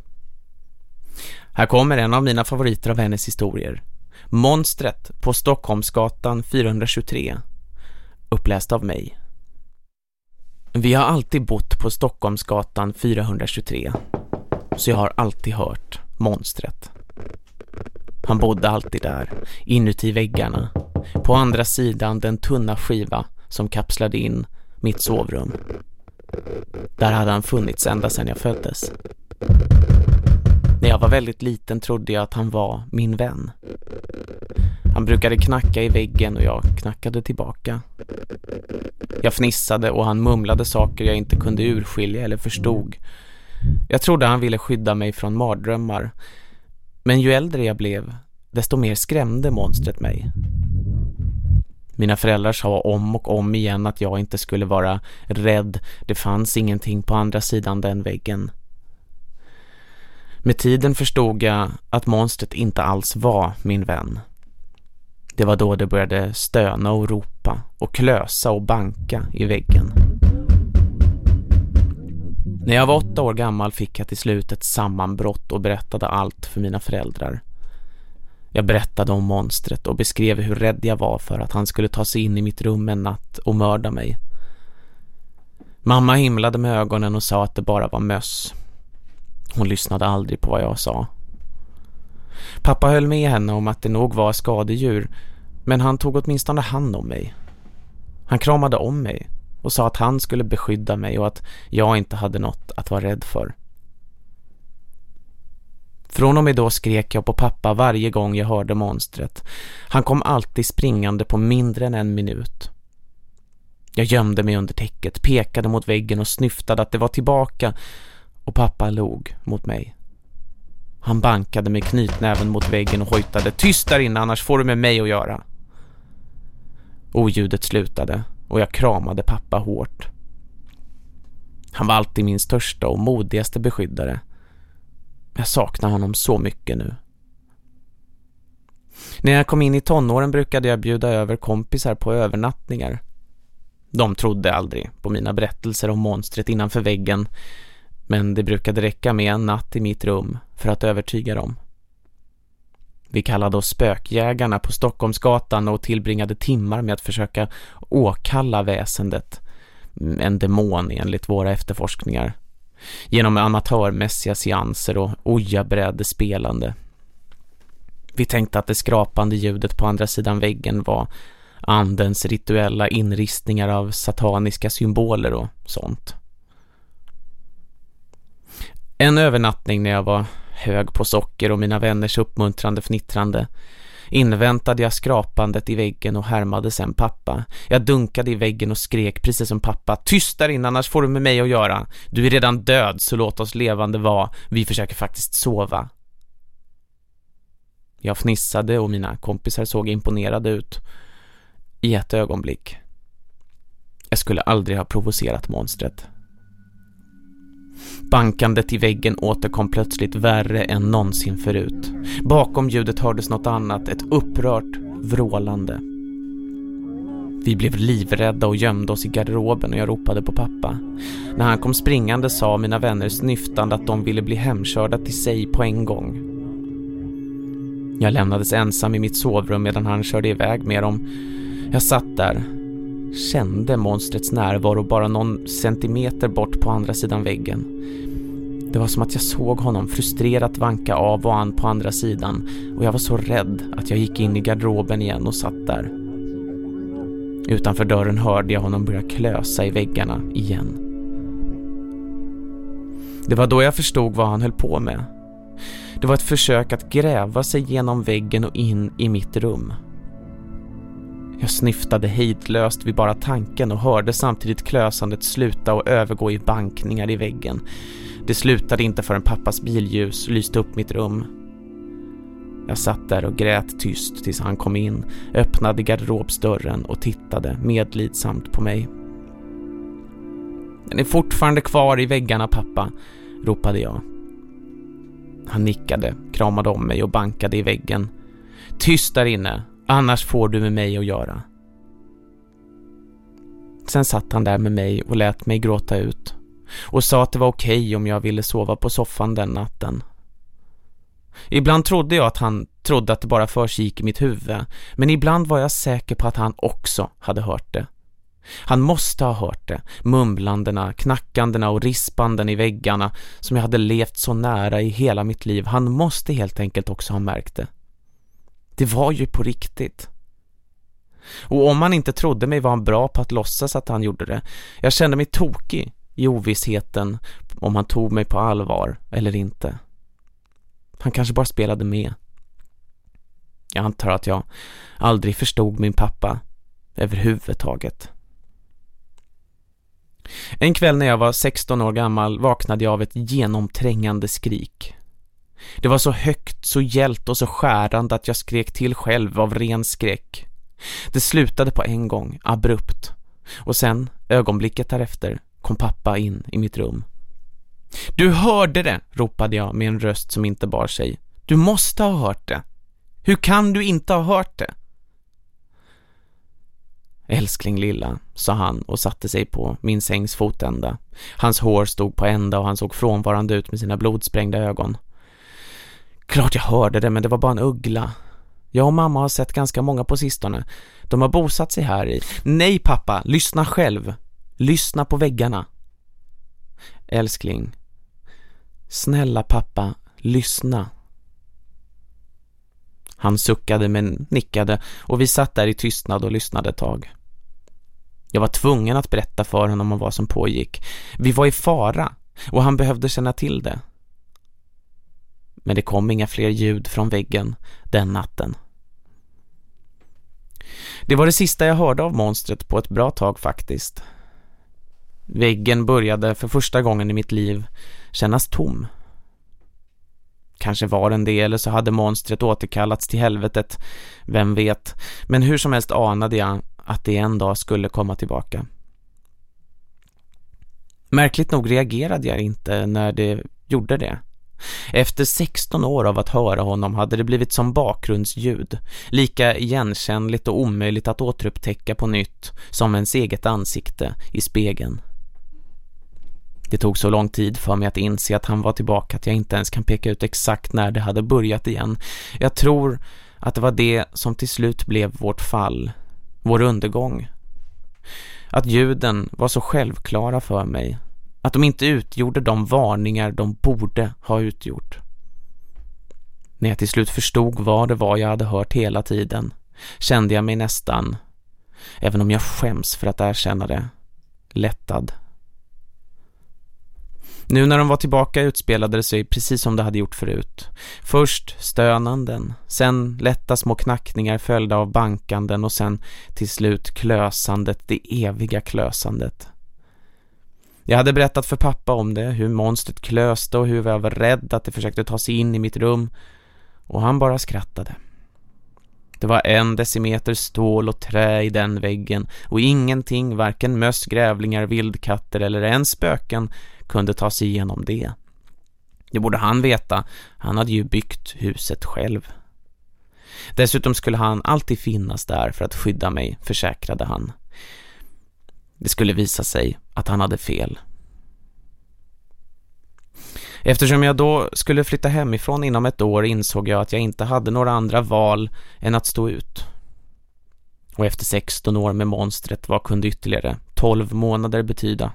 Här kommer en av mina favoriter av hennes historier. Monstret på Stockholmsgatan 423. Uppläst av mig. Vi har alltid bott på Stockholmsgatan 423. Så jag har alltid hört monstret. Han bodde alltid där, inuti väggarna. På andra sidan den tunna skiva som kapslade in mitt sovrum. Där hade han funnits ända sedan jag föddes. När jag var väldigt liten trodde jag att han var min vän. Han brukade knacka i väggen och jag knackade tillbaka. Jag fnissade och han mumlade saker jag inte kunde urskilja eller förstod. Jag trodde han ville skydda mig från mardrömmar. Men ju äldre jag blev, desto mer skrämde monstret mig. Mina föräldrar sa om och om igen att jag inte skulle vara rädd. Det fanns ingenting på andra sidan den väggen. Med tiden förstod jag att monstret inte alls var min vän. Det var då det började stöna och ropa och klösa och banka i väggen. När jag var åtta år gammal fick jag till slut ett sammanbrott och berättade allt för mina föräldrar. Jag berättade om monstret och beskrev hur rädd jag var för att han skulle ta sig in i mitt rum en natt och mörda mig. Mamma himlade med ögonen och sa att det bara var möss. Hon lyssnade aldrig på vad jag sa. Pappa höll med henne om att det nog var skadedjur men han tog åtminstone hand om mig. Han kramade om mig och sa att han skulle beskydda mig och att jag inte hade något att vara rädd för. Från och med då skrek jag på pappa varje gång jag hörde monstret. Han kom alltid springande på mindre än en minut. Jag gömde mig under täcket, pekade mot väggen och snyftade att det var tillbaka och pappa log mot mig. Han bankade med knytnäven mot väggen och hojtade Tyst där inne, annars får du med mig att göra. Oljudet slutade och jag kramade pappa hårt. Han var alltid min största och modigaste beskyddare. Jag saknar honom så mycket nu. När jag kom in i tonåren brukade jag bjuda över kompisar på övernattningar. De trodde aldrig på mina berättelser om monstret innanför väggen men det brukade räcka med en natt i mitt rum för att övertyga dem. Vi kallade oss spökjägarna på Stockholmsgatan och tillbringade timmar med att försöka åkalla väsendet, en demon enligt våra efterforskningar, genom amatörmässiga seanser och ojabrädespelande. Vi tänkte att det skrapande ljudet på andra sidan väggen var andens rituella inristningar av sataniska symboler och sånt. En övernattning när jag var hög på socker och mina vänners uppmuntrande fnittrande. Inväntade jag skrapandet i väggen och härmade sen pappa. Jag dunkade i väggen och skrek precis som pappa. Tyst där inne, annars får du med mig att göra. Du är redan död så låt oss levande vara. Vi försöker faktiskt sova. Jag fnissade och mina kompisar såg imponerade ut. I ett ögonblick. Jag skulle aldrig ha provocerat monstret. Bankandet i väggen återkom plötsligt värre än någonsin förut. Bakom ljudet hördes något annat, ett upprört vrålande. Vi blev livrädda och gömde oss i garderoben och jag ropade på pappa. När han kom springande sa mina vänner snyftande att de ville bli hemkörda till sig på en gång. Jag lämnades ensam i mitt sovrum medan han körde iväg med dem. Jag satt där, kände monstrets närvaro bara någon centimeter bort på andra sidan väggen. Det var som att jag såg honom frustrerat vanka av och an på andra sidan och jag var så rädd att jag gick in i garderoben igen och satt där. Utanför dörren hörde jag honom börja klösa i väggarna igen. Det var då jag förstod vad han höll på med. Det var ett försök att gräva sig genom väggen och in i mitt rum. Jag snyftade hejdlöst vid bara tanken och hörde samtidigt klösandet sluta och övergå i bankningar i väggen. Det slutade inte förrän pappas billjus lyste upp mitt rum. Jag satt där och grät tyst tills han kom in, öppnade garderobsdörren och tittade medlidsamt på mig. Den är fortfarande kvar i väggarna, pappa, ropade jag. Han nickade, kramade om mig och bankade i väggen. Tyst där inne, annars får du med mig att göra. Sen satt han där med mig och lät mig gråta ut och sa att det var okej okay om jag ville sova på soffan den natten. Ibland trodde jag att han trodde att det bara försiggick i mitt huvud, men ibland var jag säker på att han också hade hört det. Han måste ha hört det, mumlandena, knackandena och rispanden i väggarna som jag hade levt så nära i hela mitt liv. Han måste helt enkelt också ha märkt det. Det var ju på riktigt. Och om han inte trodde mig var han bra på att låtsas att han gjorde det. Jag kände mig tokig i ovissheten om han tog mig på allvar eller inte. Han kanske bara spelade med. Jag antar att jag aldrig förstod min pappa överhuvudtaget. En kväll när jag var 16 år gammal vaknade jag av ett genomträngande skrik. Det var så högt, så hjält och så skärande att jag skrek till själv av ren skräck. Det slutade på en gång, abrupt. Och sen, ögonblicket därefter, kom pappa in i mitt rum. Du hörde det, ropade jag med en röst som inte bar sig. Du måste ha hört det. Hur kan du inte ha hört det? Älskling lilla, sa han och satte sig på min sängs fotända. Hans hår stod på ända och han såg frånvarande ut med sina blodsprängda ögon. Klart jag hörde det, men det var bara en uggla. Jag och mamma har sett ganska många på sistone. De har bosatt sig här i... Nej pappa, lyssna själv. Lyssna på väggarna. Älskling. Snälla pappa, lyssna. Han suckade men nickade och vi satt där i tystnad och lyssnade ett tag. Jag var tvungen att berätta för honom om vad som pågick. Vi var i fara och han behövde känna till det. Men det kom inga fler ljud från väggen den natten. Det var det sista jag hörde av monstret på ett bra tag faktiskt. Väggen började för första gången i mitt liv kännas tom. Kanske var den det eller så hade monstret återkallats till helvetet, vem vet. Men hur som helst anade jag att det en dag skulle komma tillbaka. Märkligt nog reagerade jag inte när det gjorde det. Efter 16 år av att höra honom hade det blivit som bakgrundsljud, lika igenkännligt och omöjligt att återupptäcka på nytt som ens eget ansikte i spegeln. Det tog så lång tid för mig att inse att han var tillbaka att jag inte ens kan peka ut exakt när det hade börjat igen. Jag tror att det var det som till slut blev vårt fall, vår undergång. Att ljuden var så självklara för mig att de inte utgjorde de varningar de borde ha utgjort. När jag till slut förstod vad det var jag hade hört hela tiden kände jag mig nästan, även om jag skäms för att erkänna det, lättad. Nu när de var tillbaka utspelade det sig precis som det hade gjort förut. Först stönanden, sen lätta små knackningar följda av bankanden och sen till slut klösandet, det eviga klösandet. Jag hade berättat för pappa om det, hur monstret klöste och hur jag var rädd att det försökte ta sig in i mitt rum. Och han bara skrattade. Det var en decimeter stål och trä i den väggen och ingenting, varken möss, grävlingar, vildkatter eller ens spöken kunde ta sig igenom det. Det borde han veta, han hade ju byggt huset själv. Dessutom skulle han alltid finnas där för att skydda mig, försäkrade han. Det skulle visa sig att han hade fel. Eftersom jag då skulle flytta hemifrån inom ett år insåg jag att jag inte hade några andra val än att stå ut. Och efter 16 år med monstret vad kunde ytterligare 12 månader betyda?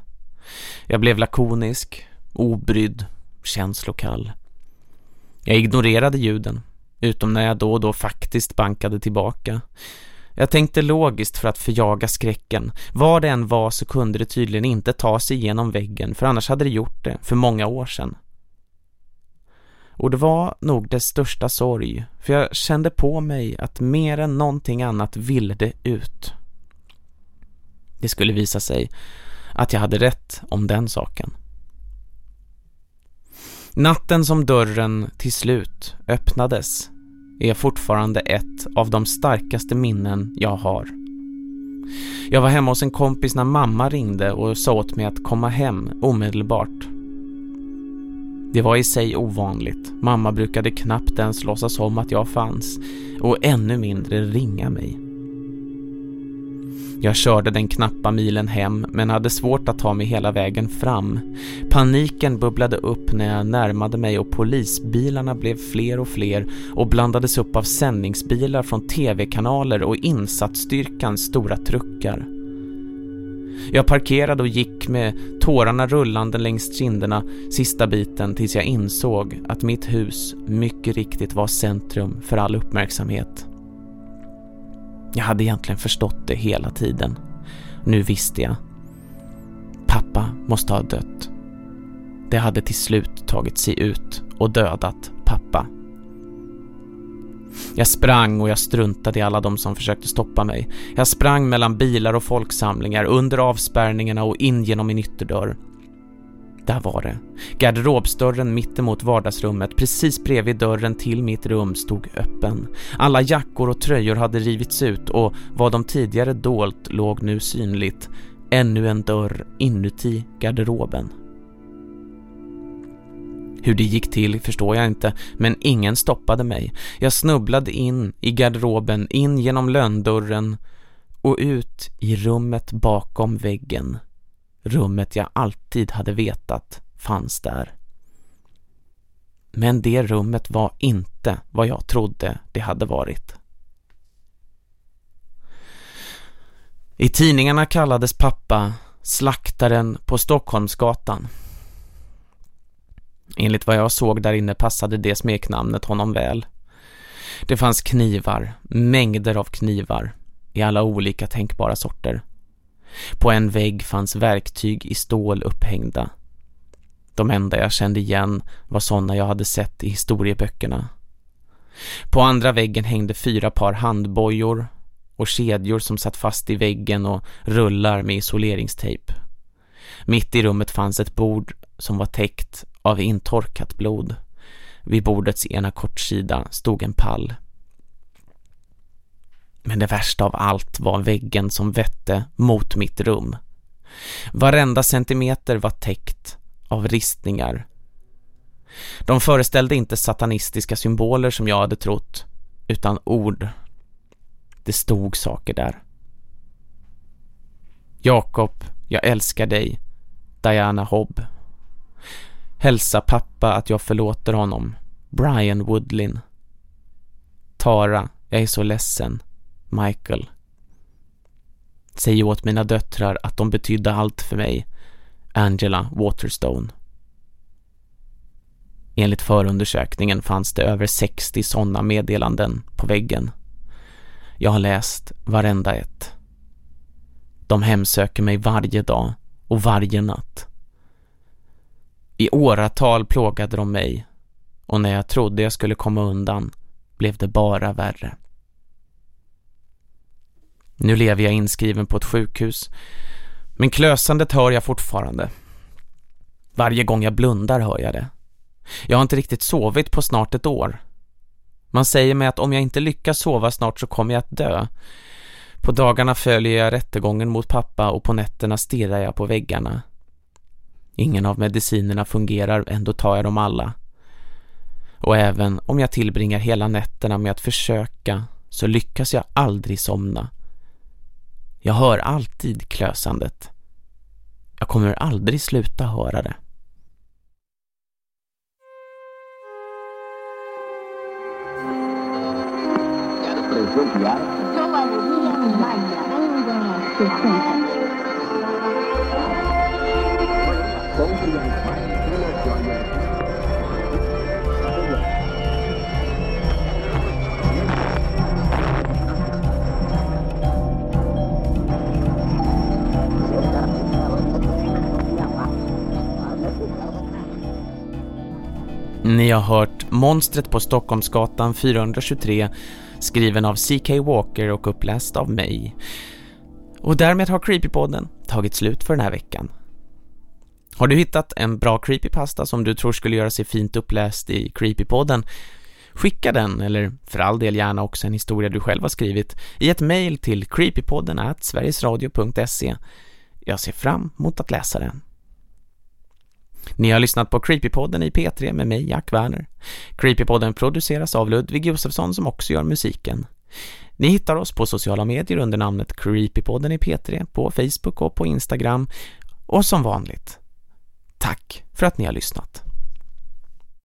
Jag blev lakonisk, obrydd, känslokall. Jag ignorerade ljuden, utom när jag då och då faktiskt bankade tillbaka. Jag tänkte logiskt för att förjaga skräcken. Var det än var så kunde det tydligen inte ta sig igenom väggen, för annars hade det gjort det för många år sedan. Och det var nog dess största sorg, för jag kände på mig att mer än någonting annat ville det ut. Det skulle visa sig att jag hade rätt om den saken. Natten som dörren till slut öppnades är fortfarande ett av de starkaste minnen jag har. Jag var hemma hos en kompis när mamma ringde och sa åt mig att komma hem omedelbart. Det var i sig ovanligt. Mamma brukade knappt ens låtsas om att jag fanns och ännu mindre ringa mig. Jag körde den knappa milen hem men hade svårt att ta mig hela vägen fram. Paniken bubblade upp när jag närmade mig och polisbilarna blev fler och fler och blandades upp av sändningsbilar från tv-kanaler och insatsstyrkans stora truckar. Jag parkerade och gick med tårarna rullande längs kinderna sista biten tills jag insåg att mitt hus mycket riktigt var centrum för all uppmärksamhet. Jag hade egentligen förstått det hela tiden. Nu visste jag. Pappa måste ha dött. Det hade till slut tagit sig ut och dödat pappa. Jag sprang och jag struntade i alla de som försökte stoppa mig. Jag sprang mellan bilar och folksamlingar, under avspärrningarna och in genom min ytterdörr. Där var det. Garderobsdörren mittemot vardagsrummet, precis bredvid dörren till mitt rum, stod öppen. Alla jackor och tröjor hade rivits ut och vad de tidigare dolt låg nu synligt. Ännu en dörr inuti garderoben. Hur det gick till förstår jag inte, men ingen stoppade mig. Jag snubblade in i garderoben, in genom lönndörren och ut i rummet bakom väggen. Rummet jag alltid hade vetat fanns där. Men det rummet var inte vad jag trodde det hade varit. I tidningarna kallades pappa slaktaren på Stockholmsgatan. Enligt vad jag såg där inne passade det smeknamnet honom väl. Det fanns knivar, mängder av knivar, i alla olika tänkbara sorter. På en vägg fanns verktyg i stål upphängda. De enda jag kände igen var sådana jag hade sett i historieböckerna. På andra väggen hängde fyra par handbojor och kedjor som satt fast i väggen och rullar med isoleringstejp. Mitt i rummet fanns ett bord som var täckt av intorkat blod. Vid bordets ena kortsida stod en pall. Men det värsta av allt var väggen som vette mot mitt rum. Varenda centimeter var täckt av ristningar. De föreställde inte satanistiska symboler som jag hade trott, utan ord. Det stod saker där. Jakob, jag älskar dig. Diana Hobb. Hälsa pappa att jag förlåter honom. Brian Woodlin. Tara, jag är så ledsen. Michael. Säg åt mina döttrar att de betydde allt för mig. Angela Waterstone. Enligt förundersökningen fanns det över 60 sådana meddelanden på väggen. Jag har läst varenda ett. De hemsöker mig varje dag och varje natt. I åratal plågade de mig och när jag trodde jag skulle komma undan blev det bara värre. Nu lever jag inskriven på ett sjukhus men klösandet hör jag fortfarande. Varje gång jag blundar hör jag det. Jag har inte riktigt sovit på snart ett år. Man säger mig att om jag inte lyckas sova snart så kommer jag att dö. På dagarna följer jag rättegången mot pappa och på nätterna stirrar jag på väggarna. Ingen av medicinerna fungerar, ändå tar jag dem alla. Och även om jag tillbringar hela nätterna med att försöka så lyckas jag aldrig somna. Jag hör alltid klösandet. Jag kommer aldrig sluta höra det. Mm. Ni har hört Monstret på Stockholmsgatan 423 skriven av C.K. Walker och uppläst av mig. Och därmed har Creepypodden tagit slut för den här veckan. Har du hittat en bra creepypasta som du tror skulle göra sig fint uppläst i Creepypodden? Skicka den, eller för all del gärna också en historia du själv har skrivit, i ett mejl till creepypodden at sverigesradio.se. Jag ser fram mot att läsa den. Ni har lyssnat på Creepypodden i P3 med mig, Jack Werner. Creepypodden produceras av Ludvig Josefsson som också gör musiken. Ni hittar oss på sociala medier under namnet Creepypodden i P3 på Facebook och på Instagram. Och som vanligt, tack för att ni har lyssnat.